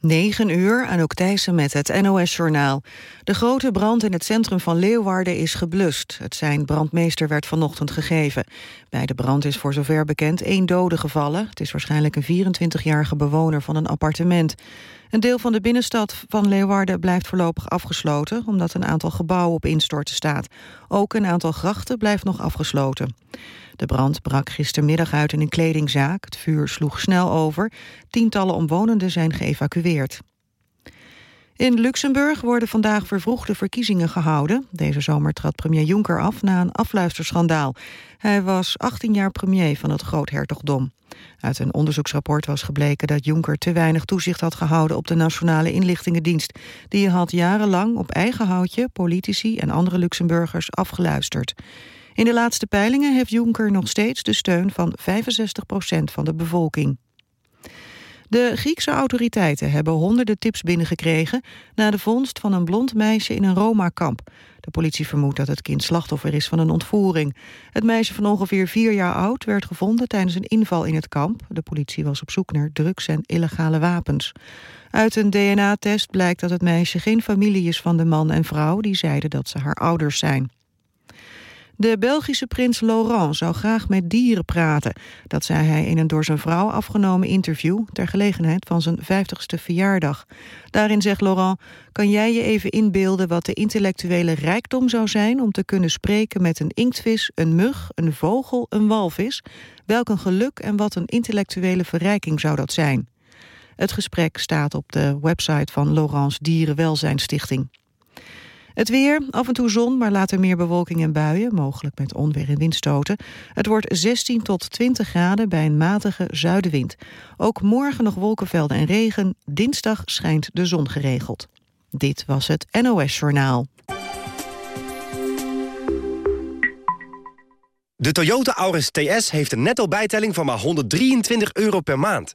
9 uur, Anouk Thijssen met het NOS-journaal. De grote brand in het centrum van Leeuwarden is geblust. Het zijn brandmeester werd vanochtend gegeven. Bij de brand is voor zover bekend één dode gevallen. Het is waarschijnlijk een 24-jarige bewoner van een appartement. Een deel van de binnenstad van Leeuwarden blijft voorlopig afgesloten... omdat een aantal gebouwen op instorten staat. Ook een aantal grachten blijft nog afgesloten. De brand brak gistermiddag uit in een kledingzaak. Het vuur sloeg snel over. Tientallen omwonenden zijn geëvacueerd. In Luxemburg worden vandaag vervroegde verkiezingen gehouden. Deze zomer trad premier Juncker af na een afluisterschandaal. Hij was 18 jaar premier van het groothertogdom. Uit een onderzoeksrapport was gebleken dat Juncker te weinig toezicht had gehouden op de Nationale Inlichtingendienst. Die had jarenlang op eigen houtje politici en andere Luxemburgers afgeluisterd. In de laatste peilingen heeft Juncker nog steeds de steun van 65 procent van de bevolking. De Griekse autoriteiten hebben honderden tips binnengekregen... na de vondst van een blond meisje in een Roma-kamp. De politie vermoedt dat het kind slachtoffer is van een ontvoering. Het meisje van ongeveer vier jaar oud werd gevonden tijdens een inval in het kamp. De politie was op zoek naar drugs en illegale wapens. Uit een DNA-test blijkt dat het meisje geen familie is van de man en vrouw... die zeiden dat ze haar ouders zijn. De Belgische prins Laurent zou graag met dieren praten. Dat zei hij in een door zijn vrouw afgenomen interview... ter gelegenheid van zijn 50ste verjaardag. Daarin zegt Laurent, kan jij je even inbeelden... wat de intellectuele rijkdom zou zijn... om te kunnen spreken met een inktvis, een mug, een vogel, een walvis? Welk een geluk en wat een intellectuele verrijking zou dat zijn? Het gesprek staat op de website van Laurents Dierenwelzijnstichting. Het weer, af en toe zon, maar later meer bewolking en buien, mogelijk met onweer en windstoten. Het wordt 16 tot 20 graden bij een matige zuidenwind. Ook morgen nog wolkenvelden en regen, dinsdag schijnt de zon geregeld. Dit was het NOS Journaal. De Toyota Auris TS heeft een netto bijtelling van maar 123 euro per maand.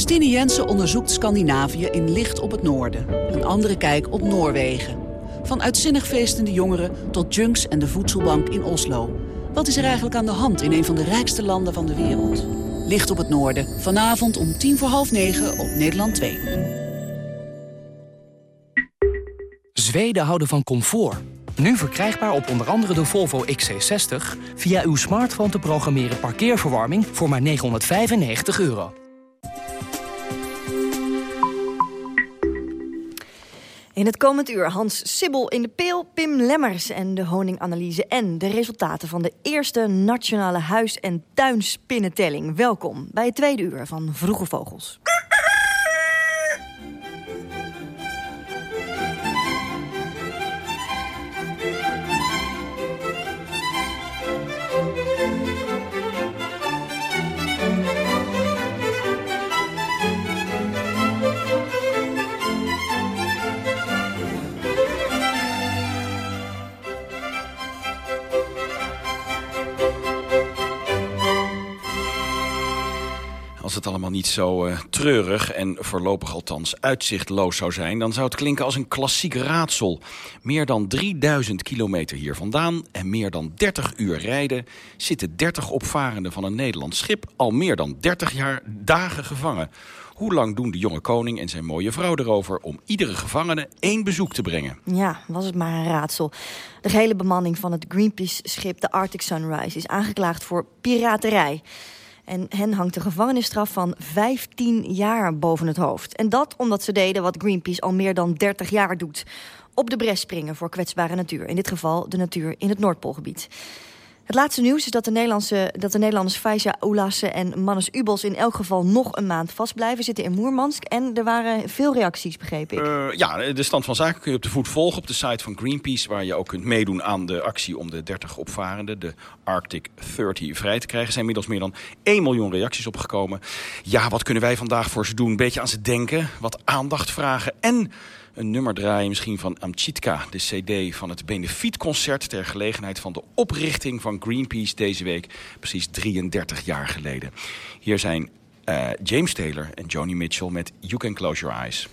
Stine Jensen onderzoekt Scandinavië in Licht op het Noorden. Een andere kijk op Noorwegen. Van uitzinnig feestende jongeren tot junks en de voedselbank in Oslo. Wat is er eigenlijk aan de hand in een van de rijkste landen van de wereld? Licht op het Noorden. Vanavond om tien voor half negen op Nederland 2. Zweden houden van comfort. Nu verkrijgbaar op onder andere de Volvo XC60... via uw smartphone te programmeren parkeerverwarming voor maar 995 euro. In het komend uur Hans Sibbel in de peel, Pim Lemmers en de honinganalyse... en de resultaten van de eerste nationale huis- en tuinspinnentelling. Welkom bij het tweede uur van Vroege Vogels. Als het allemaal niet zo uh, treurig en voorlopig althans uitzichtloos zou zijn... dan zou het klinken als een klassiek raadsel. Meer dan 3000 kilometer hier vandaan en meer dan 30 uur rijden... zitten 30 opvarenden van een Nederlands schip al meer dan 30 jaar dagen gevangen. Hoe lang doen de jonge koning en zijn mooie vrouw erover... om iedere gevangene één bezoek te brengen? Ja, was het maar een raadsel. De gehele bemanning van het Greenpeace-schip de Arctic Sunrise... is aangeklaagd voor piraterij... En hen hangt een gevangenisstraf van 15 jaar boven het hoofd. En dat omdat ze deden wat Greenpeace al meer dan 30 jaar doet. Op de bres springen voor kwetsbare natuur. In dit geval de natuur in het Noordpoolgebied. Het laatste nieuws is dat de, Nederlandse, dat de Nederlanders Faisal Oulassen en Mannes Ubos in elk geval nog een maand vastblijven. Zitten in Moermansk en er waren veel reacties, begreep ik. Uh, ja, de stand van zaken kun je op de voet volgen op de site van Greenpeace... waar je ook kunt meedoen aan de actie om de 30 opvarenden... de Arctic 30 vrij te krijgen. Er zijn inmiddels meer dan 1 miljoen reacties opgekomen. Ja, wat kunnen wij vandaag voor ze doen? Een beetje aan ze denken, wat aandacht vragen en een nummer draaien misschien van Amchitka, de cd van het benefietconcert ter gelegenheid van de oprichting van Greenpeace deze week, precies 33 jaar geleden. Hier zijn uh, James Taylor en Joni Mitchell met You Can Close Your Eyes.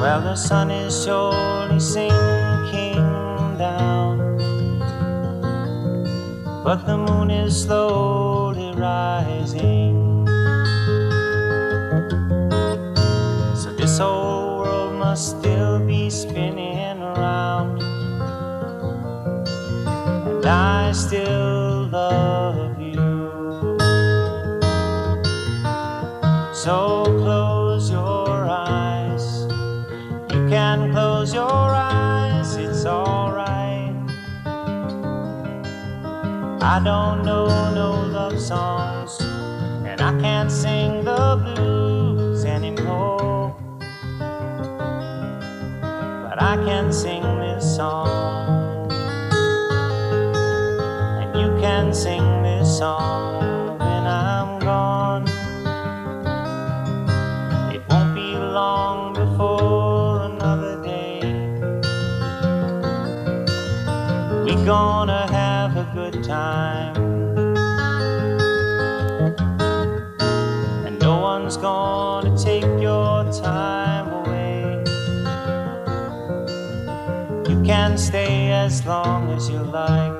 Well, the sun is surely sinking down, but the moon is slowly rising. So this whole world must still be spinning around, and I still love you. So I don't know no love songs, and I can't sing the blues anymore. But I can sing this song, and you can sing this song when I'm gone. It won't be long before another day. We gonna as long as you like.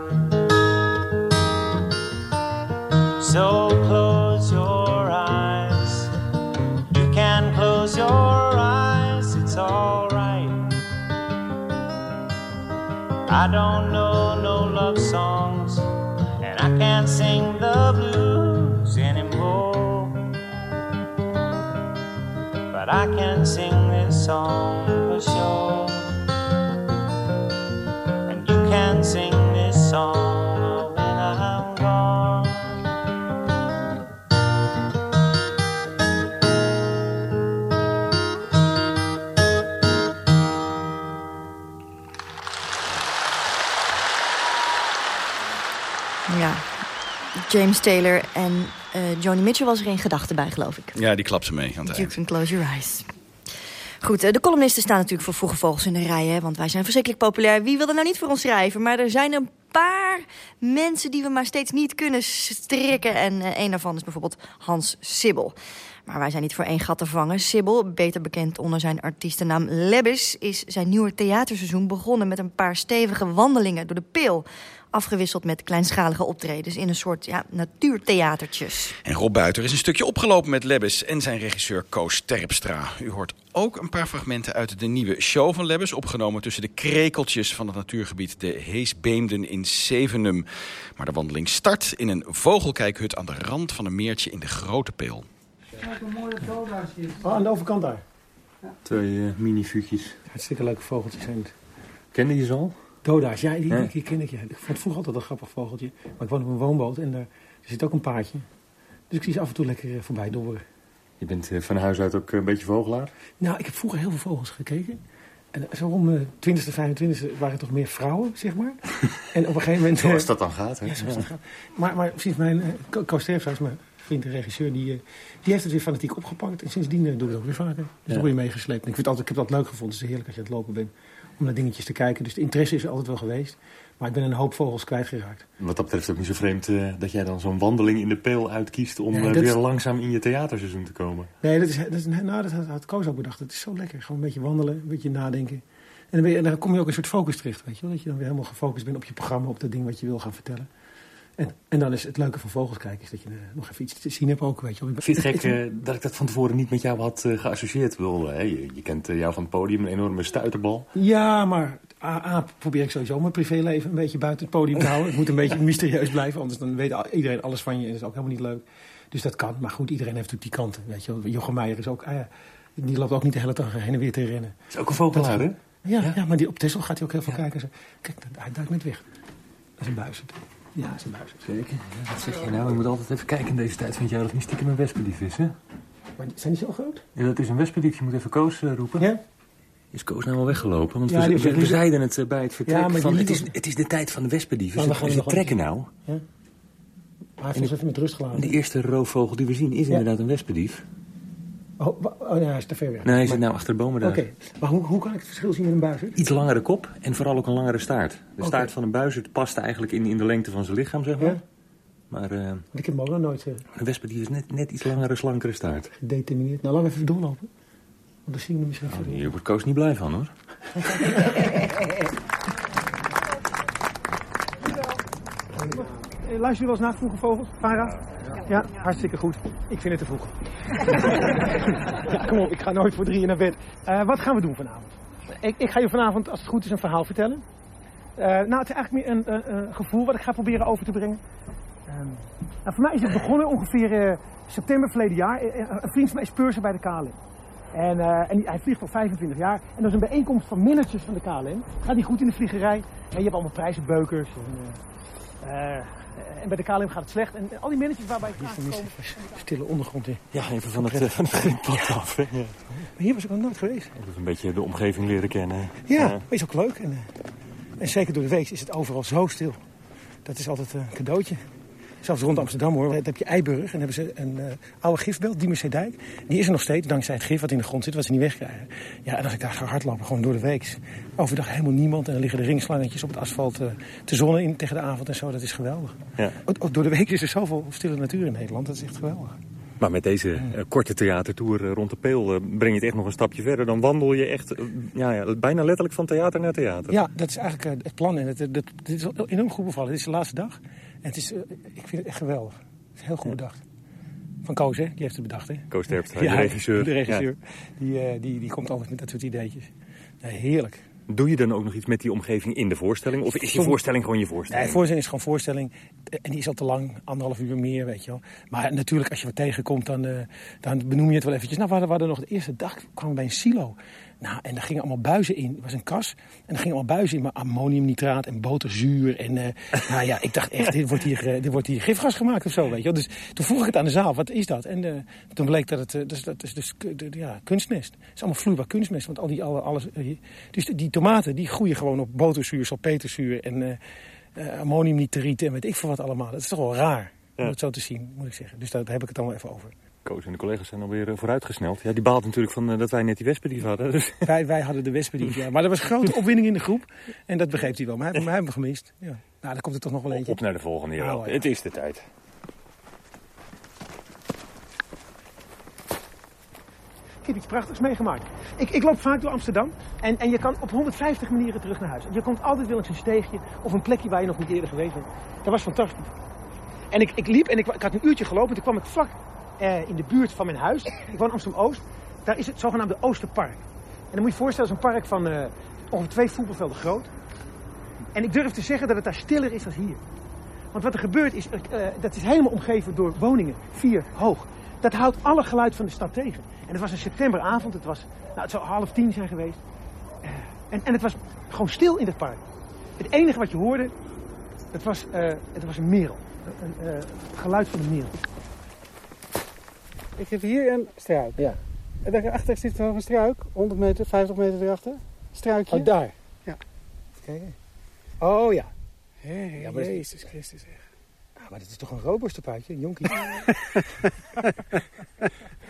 So close your eyes. You can close your eyes, it's alright. I don't know no love songs, and I can't sing the blues anymore. But I can sing this song for sure. James Taylor en uh, Joni Mitchell was er in gedachten bij, geloof ik. Ja, die klapt ze mee aan het You can close your eyes. Goed, eh, de columnisten staan natuurlijk voor vroege vogels in de rij, hè, want wij zijn verschrikkelijk populair. Wie wil er nou niet voor ons schrijven? Maar er zijn een paar mensen die we maar steeds niet kunnen strikken. En eh, een daarvan is bijvoorbeeld Hans Sibbel. Maar wij zijn niet voor één gat te vangen. Sibbel, beter bekend onder zijn artiestennaam Lebbes... is zijn nieuwe theaterseizoen begonnen met een paar stevige wandelingen door de pil. Afgewisseld met kleinschalige optredens in een soort ja, natuurtheatertjes. En Rob Buiter is een stukje opgelopen met Lebbes en zijn regisseur Koos Terpstra. U hoort ook een paar fragmenten uit de nieuwe show van Lebbes... opgenomen tussen de krekeltjes van het natuurgebied de Heesbeemden in Zevenum. Maar de wandeling start in een vogelkijkhut aan de rand van een meertje in de Grote Peel. Kijk, een mooie. Oh, aan de overkant daar. Twee uh, mini-vuurtjes. Hartstikke leuke vogeltjes zijn het. Kende je ze al? Doda's, ja, die, die ken ik. Ja. Ik vond vroeger altijd een grappig vogeltje. Maar ik woon op een woonboot en daar zit ook een paardje. Dus ik zie ze af en toe lekker uh, voorbij dobberen. Je bent uh, van huis uit ook een beetje vogelaar? Nou, ik heb vroeger heel veel vogels gekeken. En zo om de 20e, 25e waren er toch meer vrouwen, zeg maar. en op een gegeven moment... zoals dat dan gaat, hè? Ja, zoals dat gaat. Maar, maar sinds mijn... Uh, Koos mijn vriend en regisseur, die, uh, die heeft het weer fanatiek opgepakt. En sindsdien uh, doe ik het ook weer vaker. Dus ja. dan word je meegesleept. En ik, vind altijd, ik heb dat leuk gevonden. Het is heerlijk als je aan het lopen bent. Om naar dingetjes te kijken. Dus de interesse is er altijd wel geweest. Maar ik ben een hoop vogels kwijtgeraakt. Wat dat betreft ook niet zo vreemd uh, dat jij dan zo'n wandeling in de peel uitkiest... om nee, weer is... langzaam in je theaterseizoen te komen. Nee, dat, is, dat, is, nou, dat had, had Koos ook bedacht. Het is zo lekker. Gewoon een beetje wandelen, een beetje nadenken. En dan, je, en dan kom je ook een soort focus terecht, weet je wel. Dat je dan weer helemaal gefocust bent op je programma, op dat ding wat je wil gaan vertellen. En, en dan is het leuke van vogels kijken is dat je uh, nog even iets te zien hebt ook. Weet je. Vind je het gek uh, dat ik dat van tevoren niet met jou had uh, geassocieerd? Bedoel, je, je, kent jou van het podium, een enorme stuiterbal. Ja, maar A, A, probeer ik sowieso mijn privéleven een beetje buiten het podium te houden. Het moet een beetje mysterieus blijven, anders dan weet iedereen alles van je en dat is ook helemaal niet leuk. Dus dat kan. Maar goed, iedereen heeft natuurlijk die kanten. Weet je. Jochem Meijer is ook... Ah die loopt ook niet de hele dag heen en weer te rennen. Is ook een vogelaar, hè? Ja, ja, maar die, op Tessel gaat hij ook heel veel ja. kijken. Kijk, hij duikt net weg. Dat is een buis. Ja, dat is een buis. Zeker. Ja, wat zeg je nou? Je moet altijd even kijken in deze tijd. Vind jij dat niet stiekem een wespendief is, hè? Maar zijn die zo groot? Ja, dat is een wespendief. Je moet even Koos uh, roepen. Ja? Is Koos nou al weggelopen? Want ja, we, we, we zeiden het uh, bij het vertrek ja, maar van... Het is, het is de tijd van de wespendieven. Dus we vertrekken nou. Ja? Hij heeft ons even met rust gelaten. De eerste roofvogel die we zien is inderdaad een wespendief. Oh, oh nee, hij is te ver weg. Nee, hij zit nou achter de bomen daar. Oké, okay. maar hoe, hoe kan ik het verschil zien met een buizerd? Iets langere kop en vooral ook een langere staart. De okay. staart van een buizerd past eigenlijk in, in de lengte van zijn lichaam, zeg maar. Ja? Maar uh, ik heb hem ook nog nooit... Uh, een wespendief is net, net iets langere, slankere staart. Gedetermineerd. Nou, laten we even doorlopen. Want dan zien we hem misschien oh, Hier wordt Koos niet blij van, hoor. Luister je wel eens naar vroege vogels, Farah? Ja, hartstikke goed. Ik vind het te vroeg. ja, kom op, ik ga nooit voor drieën naar bed. Uh, wat gaan we doen vanavond? Ik, ik, ga je vanavond, als het goed is, een verhaal vertellen. Uh, nou, het is eigenlijk meer een, een, een, gevoel wat ik ga proberen over te brengen. Um, nou, voor mij is het begonnen ongeveer uh, september verleden jaar. een vriend van mij is purser bij de KLM. En, en hij vliegt al 25 jaar. En dat is een bijeenkomst van managers van de KLM. Gaat niet goed in de vliegerij. En je hebt allemaal prijzenbeukers. En, en bij de KLM gaat het slecht. En al die managers waarbij ik. Stille ondergrond in. Ja, even van het, van het af. Hè? Ja. Maar hier was ik nog nooit geweest. Is een beetje de omgeving leren kennen. Ja, ja. is ook leuk. En, en, zeker door de week is het overal zo stil. Dat is altijd een cadeautje. Zelfs rond Amsterdam hoor, heb je Eiburg en hebben ze een uh, oude gifbelt, die Dijk. Die is er nog steeds, dankzij het gif wat in de grond zit, wat ze niet wegkrijgen. Ja, en als ik daar ga hardlopen, gewoon door de week. Overdag helemaal niemand en dan liggen de ringslangetjes op het asfalt uh, te zonnen in tegen de avond en zo. Dat is geweldig. Ja. Ook, door de week is er zoveel stille natuur in Nederland, dat is echt geweldig. Maar met deze uh, korte theatertour uh, rond de Peel uh, breng je het echt nog een stapje verder. Dan wandel je echt ja, ja, bijna letterlijk van theater naar theater. Ja, dat is eigenlijk het plan. En het, het, dit is enorm goed bevallen. Dit is de laatste dag. Het is, ik vind het echt geweldig. Het is heel goed bedacht. Van Koos, hè? Die heeft het bedacht, hè? Koos Terpstra, ja, de regisseur. De regisseur. Die, die, die komt altijd met dat soort ideetjes. Nee, heerlijk. Doe je dan ook nog iets met die omgeving in de voorstelling? Of is je voorstelling gewoon je voorstelling? Nee, voorstelling is gewoon voorstelling. En die is al te lang, anderhalf uur meer, weet je wel. Maar natuurlijk, als je wat tegenkomt, dan, uh, dan benoem je het wel eventjes. Nou, we hadden, we hadden nog de eerste dag, kwamen bij een silo. Nou, en daar gingen allemaal buizen in. Het was een kas. En er gingen allemaal buizen in met ammoniumnitraat en boterzuur. En uh, nou ja, ik dacht echt, dit wordt, hier, dit wordt hier gifgas gemaakt of zo, weet je wel. Dus toen vroeg ik het aan de zaal, wat is dat? En uh, toen bleek dat het, uh, dus, dat is dus ja, kunstmest. Het is allemaal vloeibaar kunstmest. Want al die, alle, alles, dus die tomaten, die groeien gewoon op boterzuur, salpeterzuur en ammoniumnitriet en weet ik veel wat allemaal. Dat is toch wel raar, om het zo te zien, moet ik zeggen. Dus daar heb ik het allemaal even over. Koos en de collega's zijn alweer uh, vooruitgesneld. Ja, die baalt natuurlijk van uh, dat wij net die wespendief hadden. Dus. Wij, wij hadden de wespendief, ja. Maar er was grote opwinding in de groep. En dat begreep hij wel. Maar hij, hij hebben we gemist. Ja. Nou, dan komt er toch nog wel eentje. Op naar de volgende, ja. Oh, ja. Het is de tijd. Ik heb iets prachtigs meegemaakt. Ik, ik loop vaak door Amsterdam. En, en je kan op 150 manieren terug naar huis. Je komt altijd wel eens een steegje of een plekje waar je nog niet eerder geweest bent. Dat was fantastisch. En ik, ik liep en ik, ik had een uurtje gelopen. Toen kwam ik vlak uh, in de buurt van mijn huis. Ik woon Amsterdam-Oost. Daar is het zogenaamde Oosterpark. En dan moet je je voorstellen, het is een park van uh, ongeveer twee voetbalvelden groot. En ik durf te zeggen dat het daar stiller is dan hier. Want wat er gebeurt is, uh, dat is helemaal omgeven door woningen, vier hoog. Dat houdt alle geluid van de stad tegen. En het was een septemberavond, het, was, nou, het zou half tien zijn geweest. en, en het was gewoon stil in het park. Het enige wat je hoorde, het was, het was een merel. Een, een geluid van een merel. Ik heb hier een struik. Ja. En daarachter zit nog een struik. 100 meter, 50 meter erachter. Struikje. Oh, daar? Ja. Kijk. Oh ja. Hey, ja maar Jezus Christus zeg. Ah, maar dit is toch een roodborstenpuitje, een jonkie.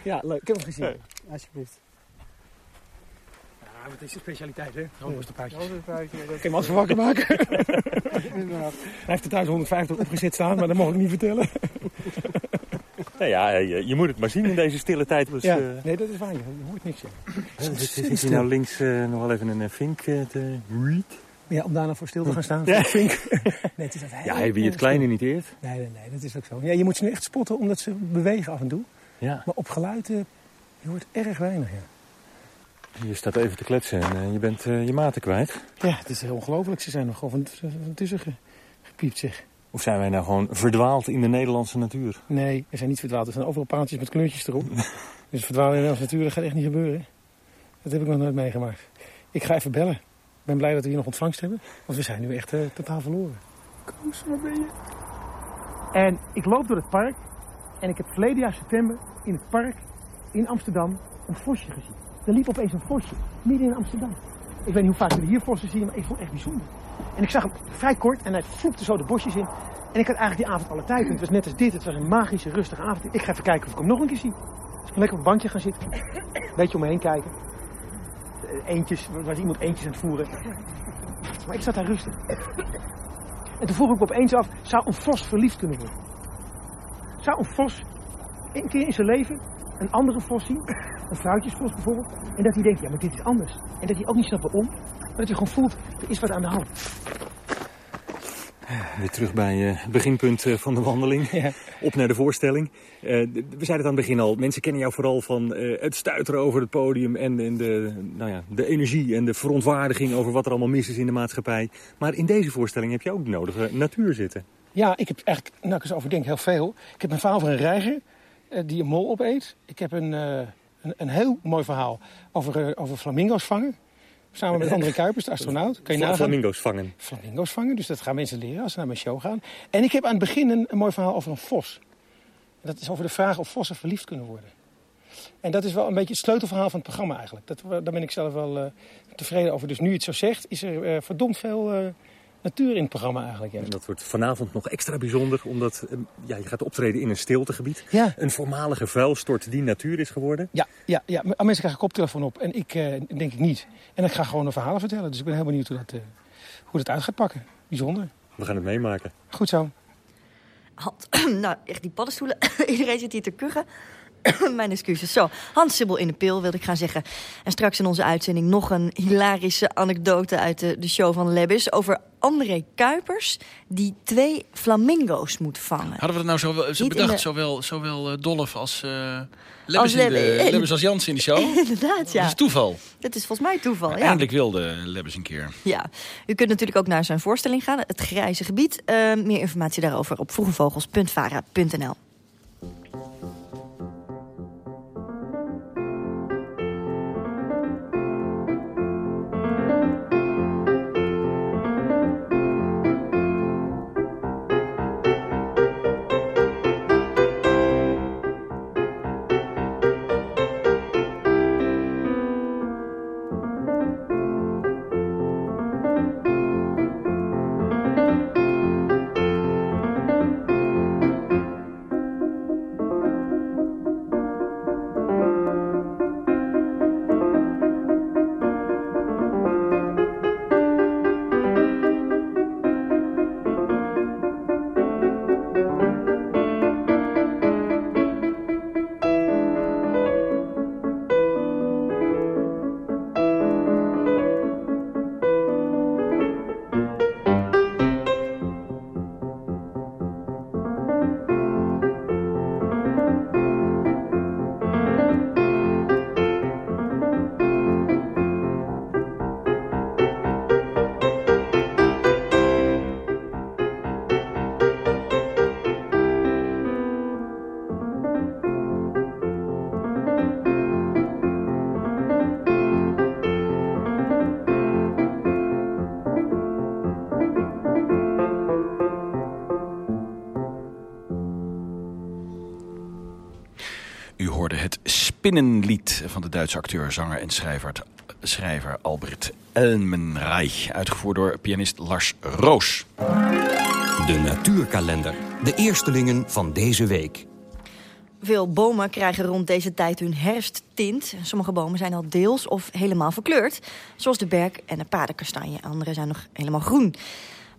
ja, leuk. Ik heb hem gezien. Hey. Alsjeblieft. Ja, wat is de specialiteit, hè? Ja, ik kan hem als wakker maken. Hij heeft er thuis 150 opgezet staan, maar dat mag ik niet vertellen. Nou ja, je, je, moet het maar zien in deze stille tijd. Dus, ja, uh... nee, dat is waar. Je hoort niks. Ja. Zit hier nou links uh, nog wel even een vink te read? Ja, om daar nou voor stil te gaan staan, Ja. nee, het is dat Ja, wie het kleine niet eert. Nee, nee, nee, dat is ook zo. Ja, je moet ze nu echt spotten omdat ze bewegen af en toe. Ja. Maar op geluid, eh, je hoort erg weinig, ja. Je staat even te kletsen en eh, je bent eh, je maten kwijt. Ja, het is heel ongelooflijk. Ze zijn nog gewoon van, tussen ge- gepiept, zeg. Of zijn wij nou gewoon verdwaald in de Nederlandse natuur? Nee, er zijn niet verdwaald. Er zijn overal paaltjes met kleurtjes erop. dus verdwalen in de Nederlandse natuur, dat gaat echt niet gebeuren. Dat heb ik nog nooit meegemaakt. Ik ga even bellen. Ik ben blij dat we hier nog ontvangst hebben. Want we zijn nu echt eh, totaal verloren. Koos, waar ben je? En ik loop door het park. En ik heb verleden jaar september in het park in Amsterdam een vosje gezien. Er liep opeens een vosje, midden in Amsterdam. Ik weet niet hoe vaak jullie hier vossen zien, maar ik vond het echt bijzonder. En ik zag hem vrij kort en hij vloekte zo de bosjes in. En ik had eigenlijk die avond alle tijd. Het was net als dit, het was een magische, rustige avond. Ik ga even kijken of ik hem nog een keer zie. Ik ga lekker op een bankje gaan zitten. Een beetje om me heen kijken. Eh, Eentjes, er was iemand eentjes aan het voeren. Maar ik zat daar rustig. En toen vroeg ik me opeens af, zou een vos verliefd kunnen worden? Zou een vos een keer in zijn leven een andere vos zien? Een vrouwtjesvos bijvoorbeeld. En dat hij denkt, ja maar dit is anders. En dat hij ook niet snapt waarom. Dat hij gewoon voelt, er is wat aan de hand. Weer terug bij eh, het beginpunt eh, van de wandeling. Op naar de voorstelling. Eh, we zeiden het aan het begin al. Mensen kennen jou vooral van het stuiteren over het podium. En, en de, nou ja, de energie en de verontwaardiging over wat er allemaal mis is in de maatschappij. Maar in deze voorstelling heb je ook de nodige natuur zitten. Ja, ik heb eigenlijk, nou ik eens over denk, heel veel. Ik heb een verhaal over een reiger die een mol opeet. Ik heb een, een, een heel mooi verhaal over, over flamingo's vangen. Samen met André Kuipers, de astronaut. Kan je nagaan? Flamingo's vangen. Flamingo's vangen, dus dat gaan mensen leren als ze naar mijn show gaan. En ik heb aan het begin een, een mooi verhaal over een vos. En dat is over de vraag of vossen verliefd kunnen worden. En dat is wel een beetje het sleutelverhaal van het programma eigenlijk. Dat, daar ben ik zelf wel eh, tevreden over. Dus nu je het zo zegt, is er eh, verdomd veel eh, natuur in het programma eigenlijk. Ja. En dat wordt vanavond nog extra bijzonder, omdat eh, ja, je gaat optreden in een stiltegebied. Ja. Een voormalige vuilstort die natuur is geworden. Ja, ja, ja. maar mensen krijgen koptelefoon op en ik eh, denk ik niet. En ik ga gewoon een verhalen vertellen. Dus ik ben heel benieuwd hoe dat, eh, hoe dat uit gaat pakken. Bijzonder. We gaan het meemaken. Goed zo. Nou, echt die paddenstoelen. Iedereen zit hier te kuchen. Mijn excuses. Zo, Hans Sibbel in de pil wilde ik gaan zeggen. En straks in onze uitzending nog een hilarische anekdote uit de, de show van Lebbis... over André Kuipers, die twee flamingo's moet vangen. Hadden we dat nou zo, wel- bedacht, de- zowel, zowel eh, Dolf als, Als in de, Lebbe. Lebbes als Jans in de show? Inderdaad, ja. Dat is toeval. Dat is volgens mij toeval, ja. Eindelijk wilde Lebbes een keer. Ja, u kunt natuurlijk ook naar zijn voorstelling gaan, Het Grijze Gebied. Eh, meer informatie daarover op vroegevogels.vara.nl. Spinnenlied van de Duitse acteur, zanger en schrijver, schrijver Albert Elmenreich. Uitgevoerd door pianist Lars Roos. De natuurkalender. De eerstelingen van deze week. Veel bomen krijgen rond deze tijd hun herfsttint. Sommige bomen zijn al deels of helemaal verkleurd. Zoals de berk en de paardenkastanje. Andere zijn nog helemaal groen.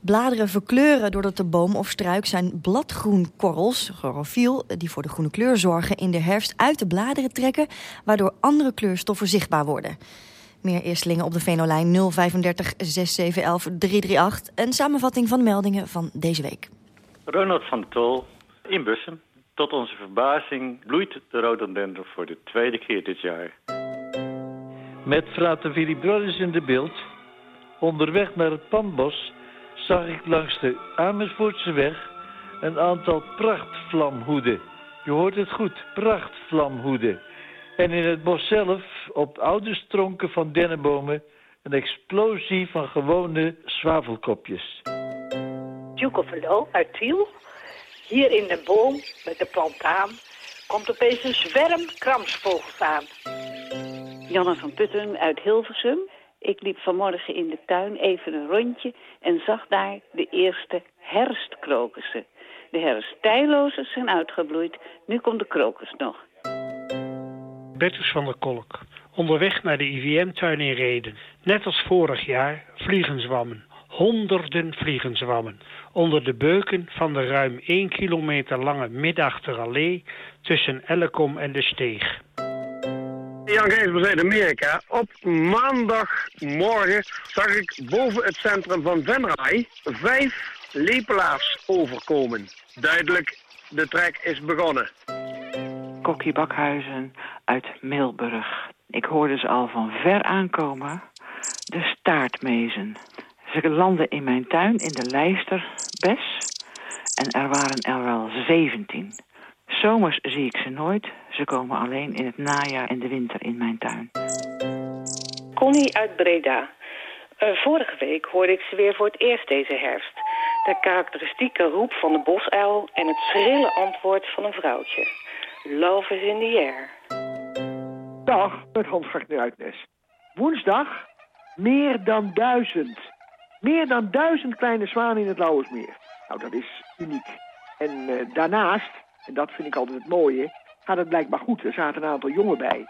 Bladeren verkleuren doordat de boom of struik zijn bladgroenkorrels, chlorofiel, die voor de groene kleur zorgen, in de herfst uit de bladeren trekken, waardoor andere kleurstoffen zichtbaar worden. Meer eerstelingen op de Venolijn 035 6711 338. Een samenvatting van de meldingen van deze week. Ronald van Tol in Bussen. Tot onze verbazing bloeit de rhododendron voor de tweede keer dit jaar. Met frater Willy Brothers in de beeld. Onderweg naar het Pandbos zag ik langs de Amersfoortse weg een aantal prachtvlamhoeden. Je hoort het goed, prachtvlamhoeden. En in het bos zelf, op oude stronken van dennenbomen, een explosie van gewone zwavelkopjes. Duke Verlo uit Tiel. Hier in de boom met de plantaan komt opeens een zwerm kramsvogels aan. Janne van Putten uit Hilversum. Ik liep vanmorgen in de tuin even een rondje en zag daar de eerste herfstkrokussen. De herfsttijlozen zijn uitgebloeid, nu komt de krokus nog. Bertus van der Kolk. Onderweg naar de IVM-tuin in Reden. Net als vorig jaar vliegenzwammen. Honderden vliegenzwammen. Onder de beuken van de ruim 1 kilometer lange middachterallee tussen Ellekom en de Steeg. Jan Gijsbers uit Amerika. Op maandagmorgen zag ik boven het centrum van Venray vijf lepelaars overkomen. Duidelijk, de trek is begonnen. Kokkie Bakhuizen uit Milburg. Ik hoorde ze al van ver aankomen. De staartmezen. Ze landden in mijn tuin in de lijsterbes. En er waren er wel 17. Zomers zie ik ze nooit. Ze komen alleen in het najaar en de winter in mijn tuin. Connie uit Breda. Uh, vorige week hoorde ik ze weer voor het eerst deze herfst. De karakteristieke roep van de bosuil en het schrille antwoord van een vrouwtje. Love is in the air. Dag, met Hans. Woensdag meer dan duizend. Meer dan duizend kleine zwanen in het Lauwersmeer. Nou, dat is uniek. En uh, daarnaast, en dat vind ik altijd het mooie, gaat het blijkbaar goed. Er zaten een aantal jongen bij.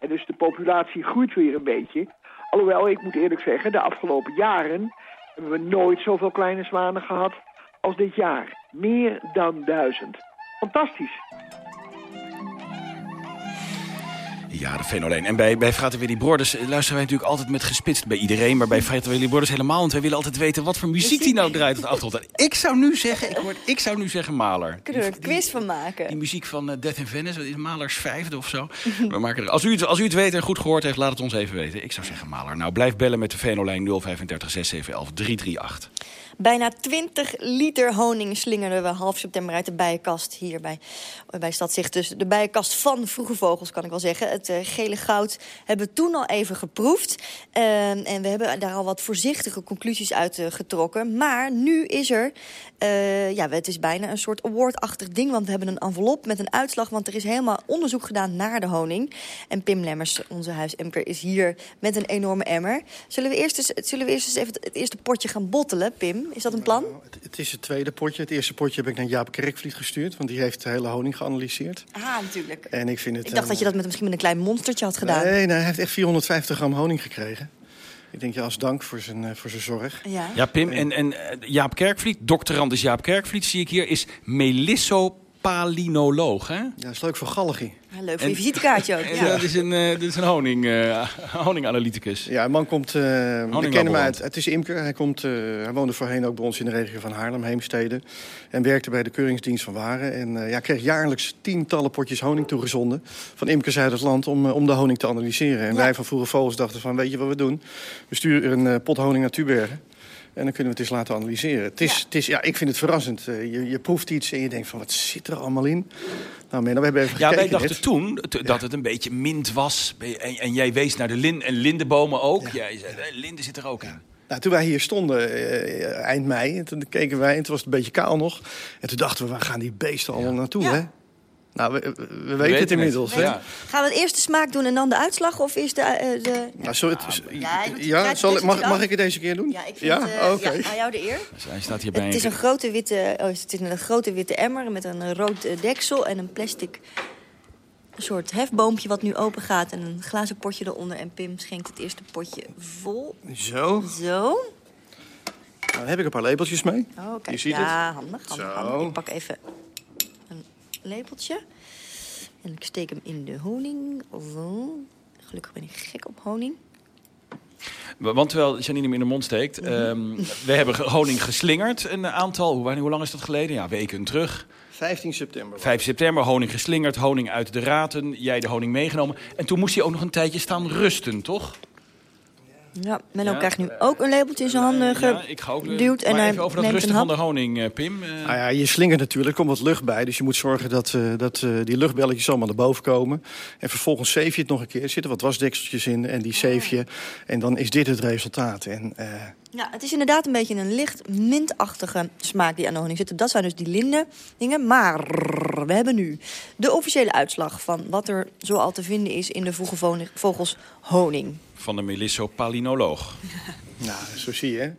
En dus de populatie groeit weer een beetje. Alhoewel, ik moet eerlijk zeggen, de afgelopen jaren hebben we nooit zoveel kleine zwanen gehad als dit jaar. Meer dan duizend. Fantastisch. Ja, de Venolijn. En bij, bij Frater Willy Borders luisteren wij natuurlijk altijd met gespitst bij iedereen. Maar bij Frater Willy Borders helemaal. Want wij willen altijd weten wat voor muziek die nou draait op de achtergrond. Ik zou nu zeggen, ik, hoor, ik zou nu zeggen Maler. Kunnen we een quiz van maken? Die muziek van uh, Death in Venice, dat is Malers vijfde of zo. we maken er, als, u het, als u het weet en goed gehoord heeft, laat het ons even weten. Ik zou zeggen Maler. Nou, blijf bellen met de Venolijn 035 6711 338. Bijna 20 liter honing slingerden we half september uit de bijenkast hier bij, bij Stadzicht. Dus de bijenkast van Vroege Vogels, kan ik wel zeggen. Het uh, gele goud hebben we toen al even geproefd. Uh, en we hebben daar al wat voorzichtige conclusies uit uh, getrokken. Maar nu is er, ja, het is bijna een soort awardachtig ding. Want we hebben een envelop met een uitslag. Want er is helemaal onderzoek gedaan naar de honing. En Pim Lemmers, onze huisemper, is hier met een enorme emmer. Zullen we eerst eens, zullen we eerst eens even het eerste potje gaan bottelen, Pim? Is dat een plan? Nou, het, het, is het tweede potje. Het eerste potje heb ik naar Jaap Kerkvliet gestuurd. Want die heeft de hele honing geanalyseerd. Ah, natuurlijk. En ik, vind het, ik dacht dat je dat met, misschien met een klein monstertje had gedaan. Nee, nee hij heeft echt 450 gram honing gekregen. Ik denk ja, als dank voor zijn, uh, voor zijn zorg. Ja, ja Pim. En, en uh, Jaap Kerkvliet, doctorandus Jaap Kerkvliet, zie ik hier, is melissopalinoloog. Hè? Ja, dat is leuk voor galgie. Ja, leuk voor je visitekaartje ook. Ja. dat is een, uh, dat is een honing, uh, honinganalyticus. Ja, een man komt... Uh, we kennen hem uit. Het is imker. Hij, komt, hij woonde voorheen ook bij ons in de regio van Haarlem, Heemstede. En werkte bij de Keuringsdienst van Waren. En ja, kreeg jaarlijks tientallen potjes honing toegezonden... van imkers uit het land om, om de honing te analyseren. En ja. wij van Vroege Vogels dachten van, weet je wat we doen? We sturen een pot honing naar Tubergen. En dan kunnen we het eens laten analyseren. Het is, ja. Het is, ja, ik vind het verrassend. Je, je proeft iets en je denkt van, wat zit er allemaal in? Nou, Menno, we hebben even ja, gekeken wij dachten net. toen dat Ja. het een beetje mint was. En, en jij wees naar de lin en lindenbomen ook. Jij zei, eh, linde zit er ook in. Nou, toen wij hier stonden, eh, eind mei, en toen keken wij, en toen was het een beetje kaal nog. En toen dachten we, waar gaan die beesten allemaal naartoe, hè? Nou, we, we- we weten het inmiddels, hè? Gaan we het eerst de smaak doen en dan de uitslag? Of is de... eh, de... Nou, het, Ja, zal, mag, mag ik het deze keer doen? Ja, ik vind ja, aan jou de eer. Hij staat hier bij Het is een grote witte, oh, het is een grote witte emmer met een rood eh, deksel en een plastic een soort hefboompje wat nu open gaat en een glazen potje eronder. En Pim schenkt het eerste potje vol. Zo. Zo. Nou, dan heb ik een paar lepeltjes mee. Oh, kijk. Je ziet ja, het. handig, handig, Zo. handig. Ik pak even lepeltje. En ik steek hem in de honing. Zo. Gelukkig ben ik gek op honing. Want terwijl Janine hem in de mond steekt. Mhm. ehm, we hebben honing geslingerd een aantal. Hoe, hoe lang is dat geleden? Ja, weken terug. 15 september. 5 september, honing geslingerd, honing uit de raten. Jij de honing meegenomen. En toen moest hij ook nog een tijdje staan rusten, toch? Ja, Menno Ja. krijgt nu ook een labeltje in zijn handen Ja, ik ga ook... eh, geduwd. En maar hij even over dat neemt rusten een van hap. de honing, eh, Pim. Eh, Nou ja, je slingert natuurlijk, er komt wat lucht bij. Dus je moet zorgen dat, eh, dat eh, die luchtbelletjes allemaal naar boven komen. En vervolgens zeef je het nog een keer. Er zitten wat wasdekseltjes in en die zeef je. En dan is dit het resultaat. En, eh, Ja, het is inderdaad een beetje een licht mintachtige smaak die aan de honing zit. Dat zijn dus die linde dingen. Maar we hebben nu de officiële uitslag van wat er zoal te vinden is in de vroege vo- vogels honing. Van de melissopalinoloog. nou, zo zie je. hè.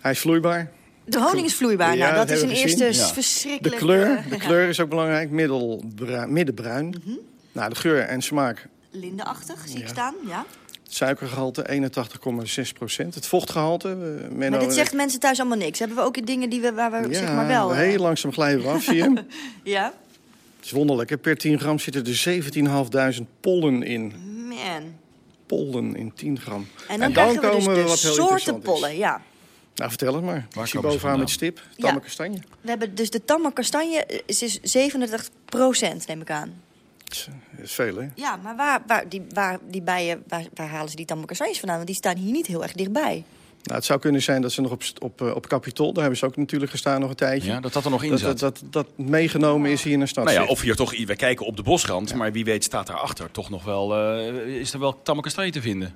Hij is vloeibaar. De honing is vloeibaar. Ja, nou, dat is een eerste verschrikkelijk... De kleur, eh, de kleur is ook belangrijk. Middelbruin, middenbruin. Mhm. Nou, de geur en smaak. Lindeachtig, zie ik Ja. staan, ja. Suikergehalte 81,6 procent. Het vochtgehalte. eh, Menno, Maar dit zegt mensen thuis allemaal niks. Hebben we ook dingen die we, waar we ja, zeg maar wel... eh, heel langzaam glijden we af, zie je hem? Het Ja? is wonderlijk. Hè? Per 10 gram zitten er 17.500 pollen in. Man. Pollen in 10 gram. En dan, krijgen we dus komen de we wat heel soorten interessant is. pollen, ja. Nou, vertel het maar. Waar ik zie bovenaan met stip. Ja. Tamme kastanje. We hebben dus de tamme kastanje, eh, is dus 37 procent, neem ik aan. Dat is veel, hè? Ja, maar waar, waar, die, waar, die bijen, waar, waar halen ze die tamme kastanjes vandaan? Want die staan hier niet heel erg dichtbij. Nou, het zou kunnen zijn dat ze nog op, op, eh, op Capitol, daar hebben ze ook natuurlijk gestaan nog een tijdje. Ja, dat dat er nog in dat, zat. Dat, dat, dat meegenomen is hier naar stad. Nou ja, of hier toch, we kijken op de bosrand, maar wie weet staat daarachter toch nog wel, eh, is er wel tamme kastanje te vinden.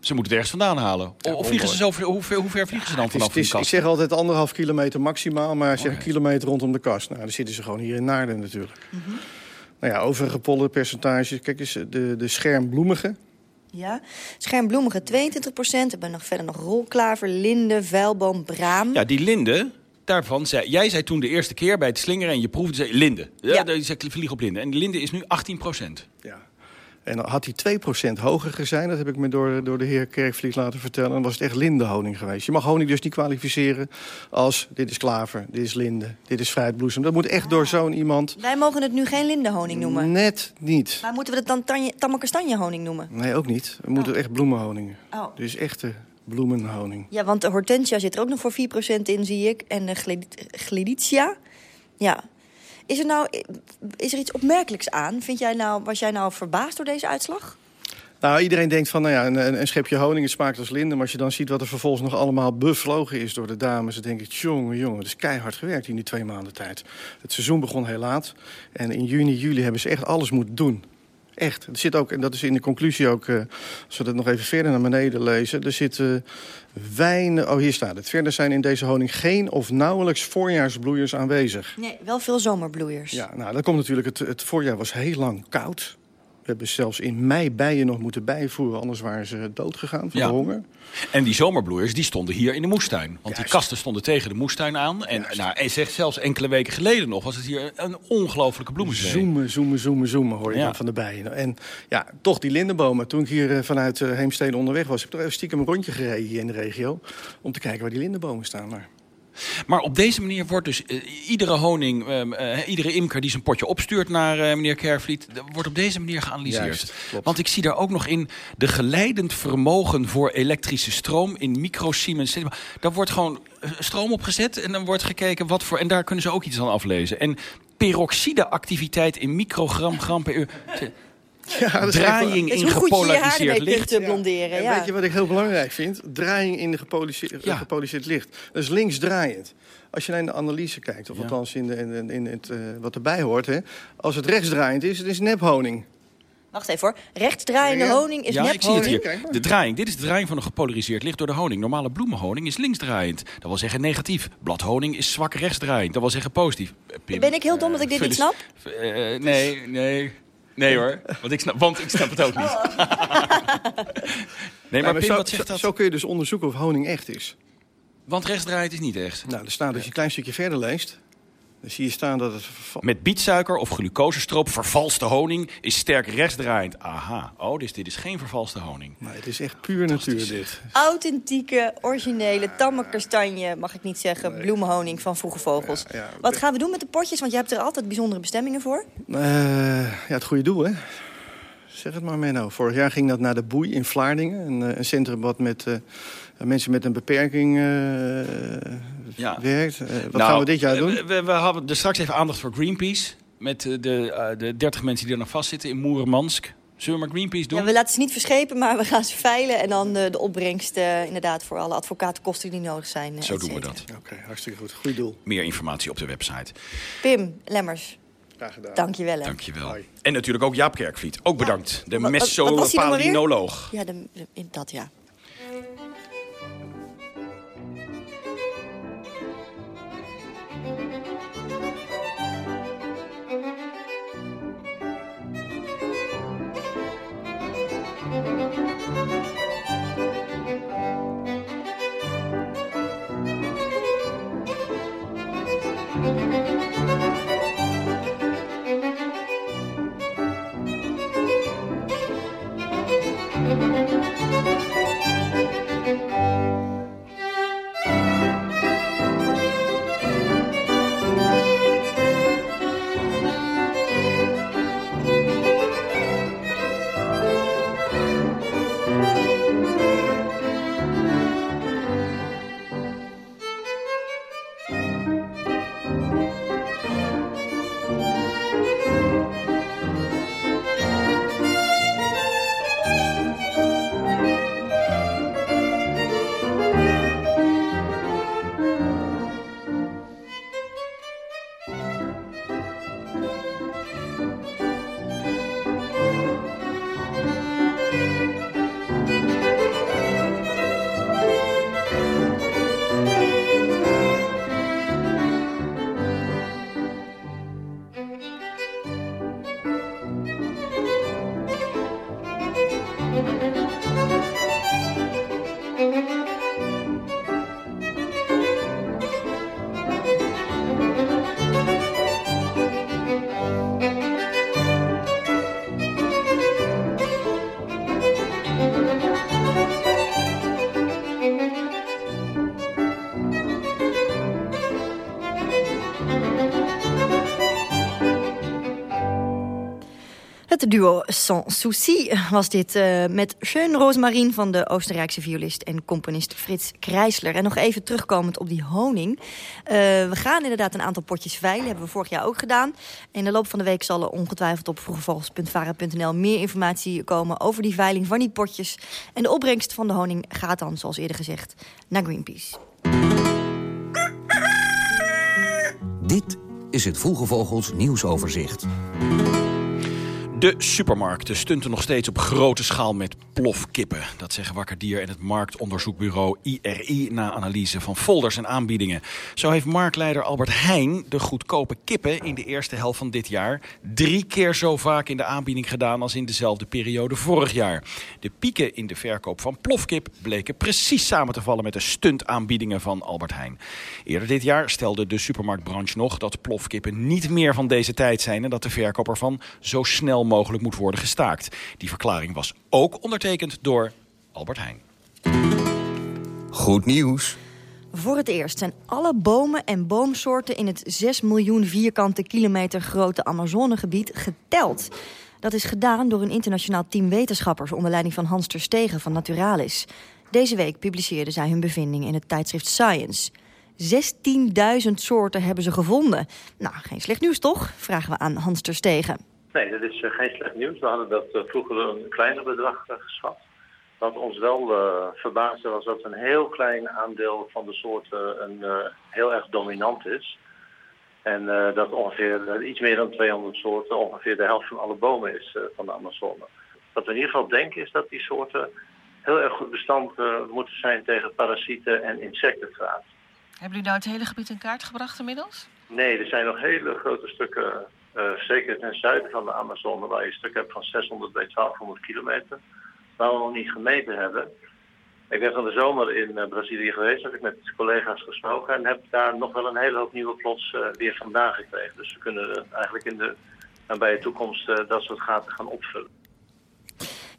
Ze moeten het ergens vandaan halen. Ja, of vliegen ze zo, hoe ver, hoe ver vliegen ze dan is, vanaf die ik zeg altijd anderhalf kilometer maximaal, maar zeg een kilometer rondom de kast. Nou, dan zitten ze gewoon hier in Naarden natuurlijk. Mhm. Nou ja, overige pollenpercentages. Kijk eens, de, de schermbloemige. Ja. Schermbloemige 22 procent. We hebben nog verder nog rolklaver, linde, vuilboom, braam. Ja, die linde, daarvan zei... Jij zei toen de eerste keer bij het slingeren en je proefde, zei linde. Ja, Ja. Je zei vlieg op linde. En die linde is nu 18 procent. En had hij 2% hoger gezien, dat heb ik me door, door de heer Kerkvlieg laten vertellen. Dan was het echt lindenhoning geweest. Je mag honing dus niet kwalificeren als dit is klaver, dit is linde, dit is fruitbloesem. Dat moet echt door zo'n iemand Wij mogen het nu geen lindehoning noemen. net niet. Maar moeten we het dan tamme kastanjehoning noemen? Nee, ook niet. We moeten echt bloemenhoning. Oh. Dus echte bloemenhoning. Ja, want de hortensia zit er ook nog voor 4% in, zie ik. En de gledi- gleditia. Ja. Is er nou is er iets opmerkelijks aan? Vind jij nou, was jij nou verbaasd door deze uitslag? Nou, iedereen denkt van, nou ja, een, een- schepje honing, het smaakt als linde. Maar als je dan ziet wat er vervolgens nog allemaal bevlogen is door de dames... dan denk ik, jongen, jongen, het is keihard gewerkt in die twee maanden tijd. Het seizoen begon heel laat. En in juni, juli hebben ze echt alles moeten doen. Echt. Er zit ook, en dat is in de conclusie ook, eh, als we dat nog even verder naar beneden lezen... er zitten weinig, oh hier staat het. Verder zijn in deze honing geen of nauwelijks voorjaarsbloeiers aanwezig. Nee, wel veel zomerbloeiers. Ja, nou, dat komt natuurlijk. Het, het voorjaar was heel lang koud. We hebben zelfs in mei bijen nog moeten bijvoeren, anders waren ze dood gegaan van Ja. de honger. En die zomerbloeiers die stonden hier in de moestuin. Want die kasten stonden tegen de moestuin aan. En, nou, zeg, zelfs enkele weken geleden nog was het hier een ongelofelijke bloemenzee. Zoemen, zoemen, zoemen, zoemen hoor je Ja. dan van de bijen. En ja, toch die lindenbomen. Toen ik hier eh, vanuit eh, Heemstede onderweg was, heb ik toch even stiekem een rondje gereden hier in de regio. Om te kijken waar die lindenbomen staan. Maar Maar op deze manier wordt dus eh, iedere honing, ehm, eh, iedere imker die zijn potje opstuurt naar eh, meneer Kervliet, wordt op deze manier geanalyseerd. Juist. Want ik zie daar ook nog in de geleidend vermogen voor elektrische stroom in microsiemens. Daar wordt gewoon stroom opgezet en dan wordt gekeken wat voor. En daar kunnen ze ook iets aan aflezen. En peroxideactiviteit in microgram gram per uur. Ja, dat is Draaiing in gepolariseerd licht. eh, blonderen. En Ja. weet je wat ik heel belangrijk vind? Draaiing in de gepolariseerd, Ja. gepolariseerd licht. Dat is linksdraaiend. Als je naar de analyse kijkt, of Ja. althans in, de, in, in het, eh, wat erbij hoort... Hè, als het rechtsdraaiend is, het is nephoning. Wacht even hoor. Rechtsdraaiende Ja. honing is ja, nep ik zie het honing. hier. De draaiing. Dit is de draaiing van een gepolariseerd licht door de honing. Normale bloemenhoning is linksdraaiend. Dat wil zeggen negatief. Bladhoning is zwak rechtsdraaiend. Dat wil zeggen positief. Eh, Pim, Ben ik heel dom dat ik dit niet snap? eh, nee, nee. Nee hoor, want ik snap, want ik snap het ook niet. nee, maar Pim, zo, wat zegt zo- dat? zo kun je dus onderzoeken of honing echt is. Want rechtsdraaiend is niet echt. Nou, er staat, als je een klein stukje verder leest... dan zie je staan dat het... Met bietsuiker of glucosestroop vervalste honing is sterk rechtsdraaiend. Aha, oh, dus dit is geen vervalste honing. Nee, het is echt puur natuur dit. Authentieke, originele, tamme kastanje, mag ik niet zeggen, bloemenhoning van vroege vogels. Ja, ja. Wat gaan we doen met de potjes? Want je hebt er altijd bijzondere bestemmingen voor. Eh, ja, het goede doel, hè? Zeg het maar, Menno. Vorig jaar ging dat naar de Boei in Vlaardingen. Een, een centrum wat met mensen met een beperking ja. werkt. wat nou, gaan we dit jaar doen? We, we, hebben er straks even aandacht voor Greenpeace. Met de, de 30 mensen die er nog vastzitten in Moerenmansk. Zullen we maar Greenpeace doen? Ja, we laten ze niet verschepen, maar we gaan ze veilen. En dan de, de opbrengst uh, inderdaad voor alle advocatenkosten die nodig zijn. Zo doen we dat. Oké, hartstikke goed. Goed doel. Meer informatie op de website. Pim Lemmers. Graag gedaan. Dankjewel. Hè. Dankjewel. En natuurlijk ook Jaap Kerkvliet. Ook bedankt. De mesopalinoloog. Ja, de, dat ja. Duo Sans Souci was dit uh, met Schön Rosmarin van de Oostenrijkse violist en componist Frits Kreisler. En nog even terugkomend op die honing. Uh, we gaan inderdaad een aantal potjes veilen, hebben we vorig jaar ook gedaan. In de loop van de week zal er ongetwijfeld op vroegevogels.vara.nl meer informatie komen over die veiling van die potjes. En de opbrengst van de honing gaat dan, zoals eerder gezegd, naar Greenpeace. Dit is het Vroege Vogels nieuwsoverzicht. De supermarkten stunten nog steeds op grote schaal met plofkippen. Dat zeggen Wakker Dier en het marktonderzoekbureau IRI... na analyse van folders en aanbiedingen. Zo heeft marktleider Albert Heijn de goedkope kippen... in de eerste helft van dit jaar drie keer zo vaak in de aanbieding gedaan... als in dezelfde periode vorig jaar. De pieken in de verkoop van plofkip bleken precies samen te vallen... met de stuntaanbiedingen van Albert Heijn. Eerder dit jaar stelde de supermarktbranche nog... dat plofkippen niet meer van deze tijd zijn... en dat de verkoop ervan zo snel mogelijk moet worden gestaakt. Die verklaring was ook ondertekend door Albert Heijn. Goed nieuws. Voor het eerst zijn alle bomen en boomsoorten in het 6 miljoen vierkante kilometer grote Amazonegebied geteld. Dat is gedaan door een internationaal team wetenschappers onder leiding van Hans Terstegen van Naturalis. Deze week publiceerden zij hun bevindingen in het tijdschrift Science. 16.000 soorten hebben ze gevonden. Nou, geen slecht nieuws toch? Vragen we aan Hans Terstegen. Nee, dat is uh, geen slecht nieuws. We hadden dat uh, vroeger een kleiner bedrag uh, geschat. Wat ons wel verbaasde was dat een heel klein aandeel van de soorten een, heel erg dominant is. En dat ongeveer iets meer dan 200 soorten ongeveer de helft van alle bomen is van de Amazone. Wat we in ieder geval denken is dat die soorten heel erg goed bestand moeten zijn tegen parasieten en insectenvraat. Hebben jullie nou het hele gebied in kaart gebracht inmiddels? Nee, er zijn nog hele grote stukken uh, zeker ten zuiden van de Amazone, waar je een stuk hebt van 600 bij 1200 kilometer, waar we nog niet gemeten hebben. Ik ben van de zomer in uh, Brazilië geweest, heb ik met collega's gesproken en heb daar nog wel een hele hoop nieuwe plots uh, weer vandaan gekregen. Dus we kunnen eigenlijk in de nabije toekomst dat soort gaten gaan opvullen.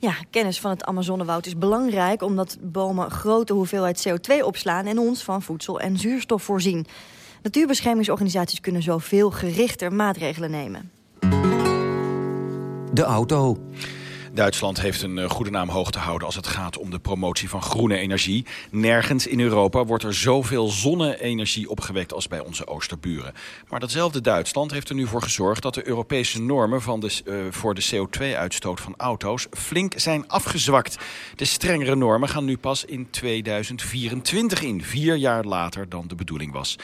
Ja, kennis van het Amazonewoud is belangrijk... omdat bomen grote hoeveelheid CO2 opslaan... en ons van voedsel en zuurstof voorzien. Natuurbeschermingsorganisaties kunnen zo veel gerichter maatregelen nemen. De auto. Duitsland heeft een eh, goede naam hoog te houden als het gaat om de promotie van groene energie. Nergens in Europa wordt er zoveel zonne-energie opgewekt als bij onze oosterburen. Maar datzelfde Duitsland heeft er nu voor gezorgd dat de Europese normen van de, uh, voor de CO2-uitstoot van auto's flink zijn afgezwakt. De strengere normen gaan nu pas in 2024 in, vier jaar later dan de bedoeling was.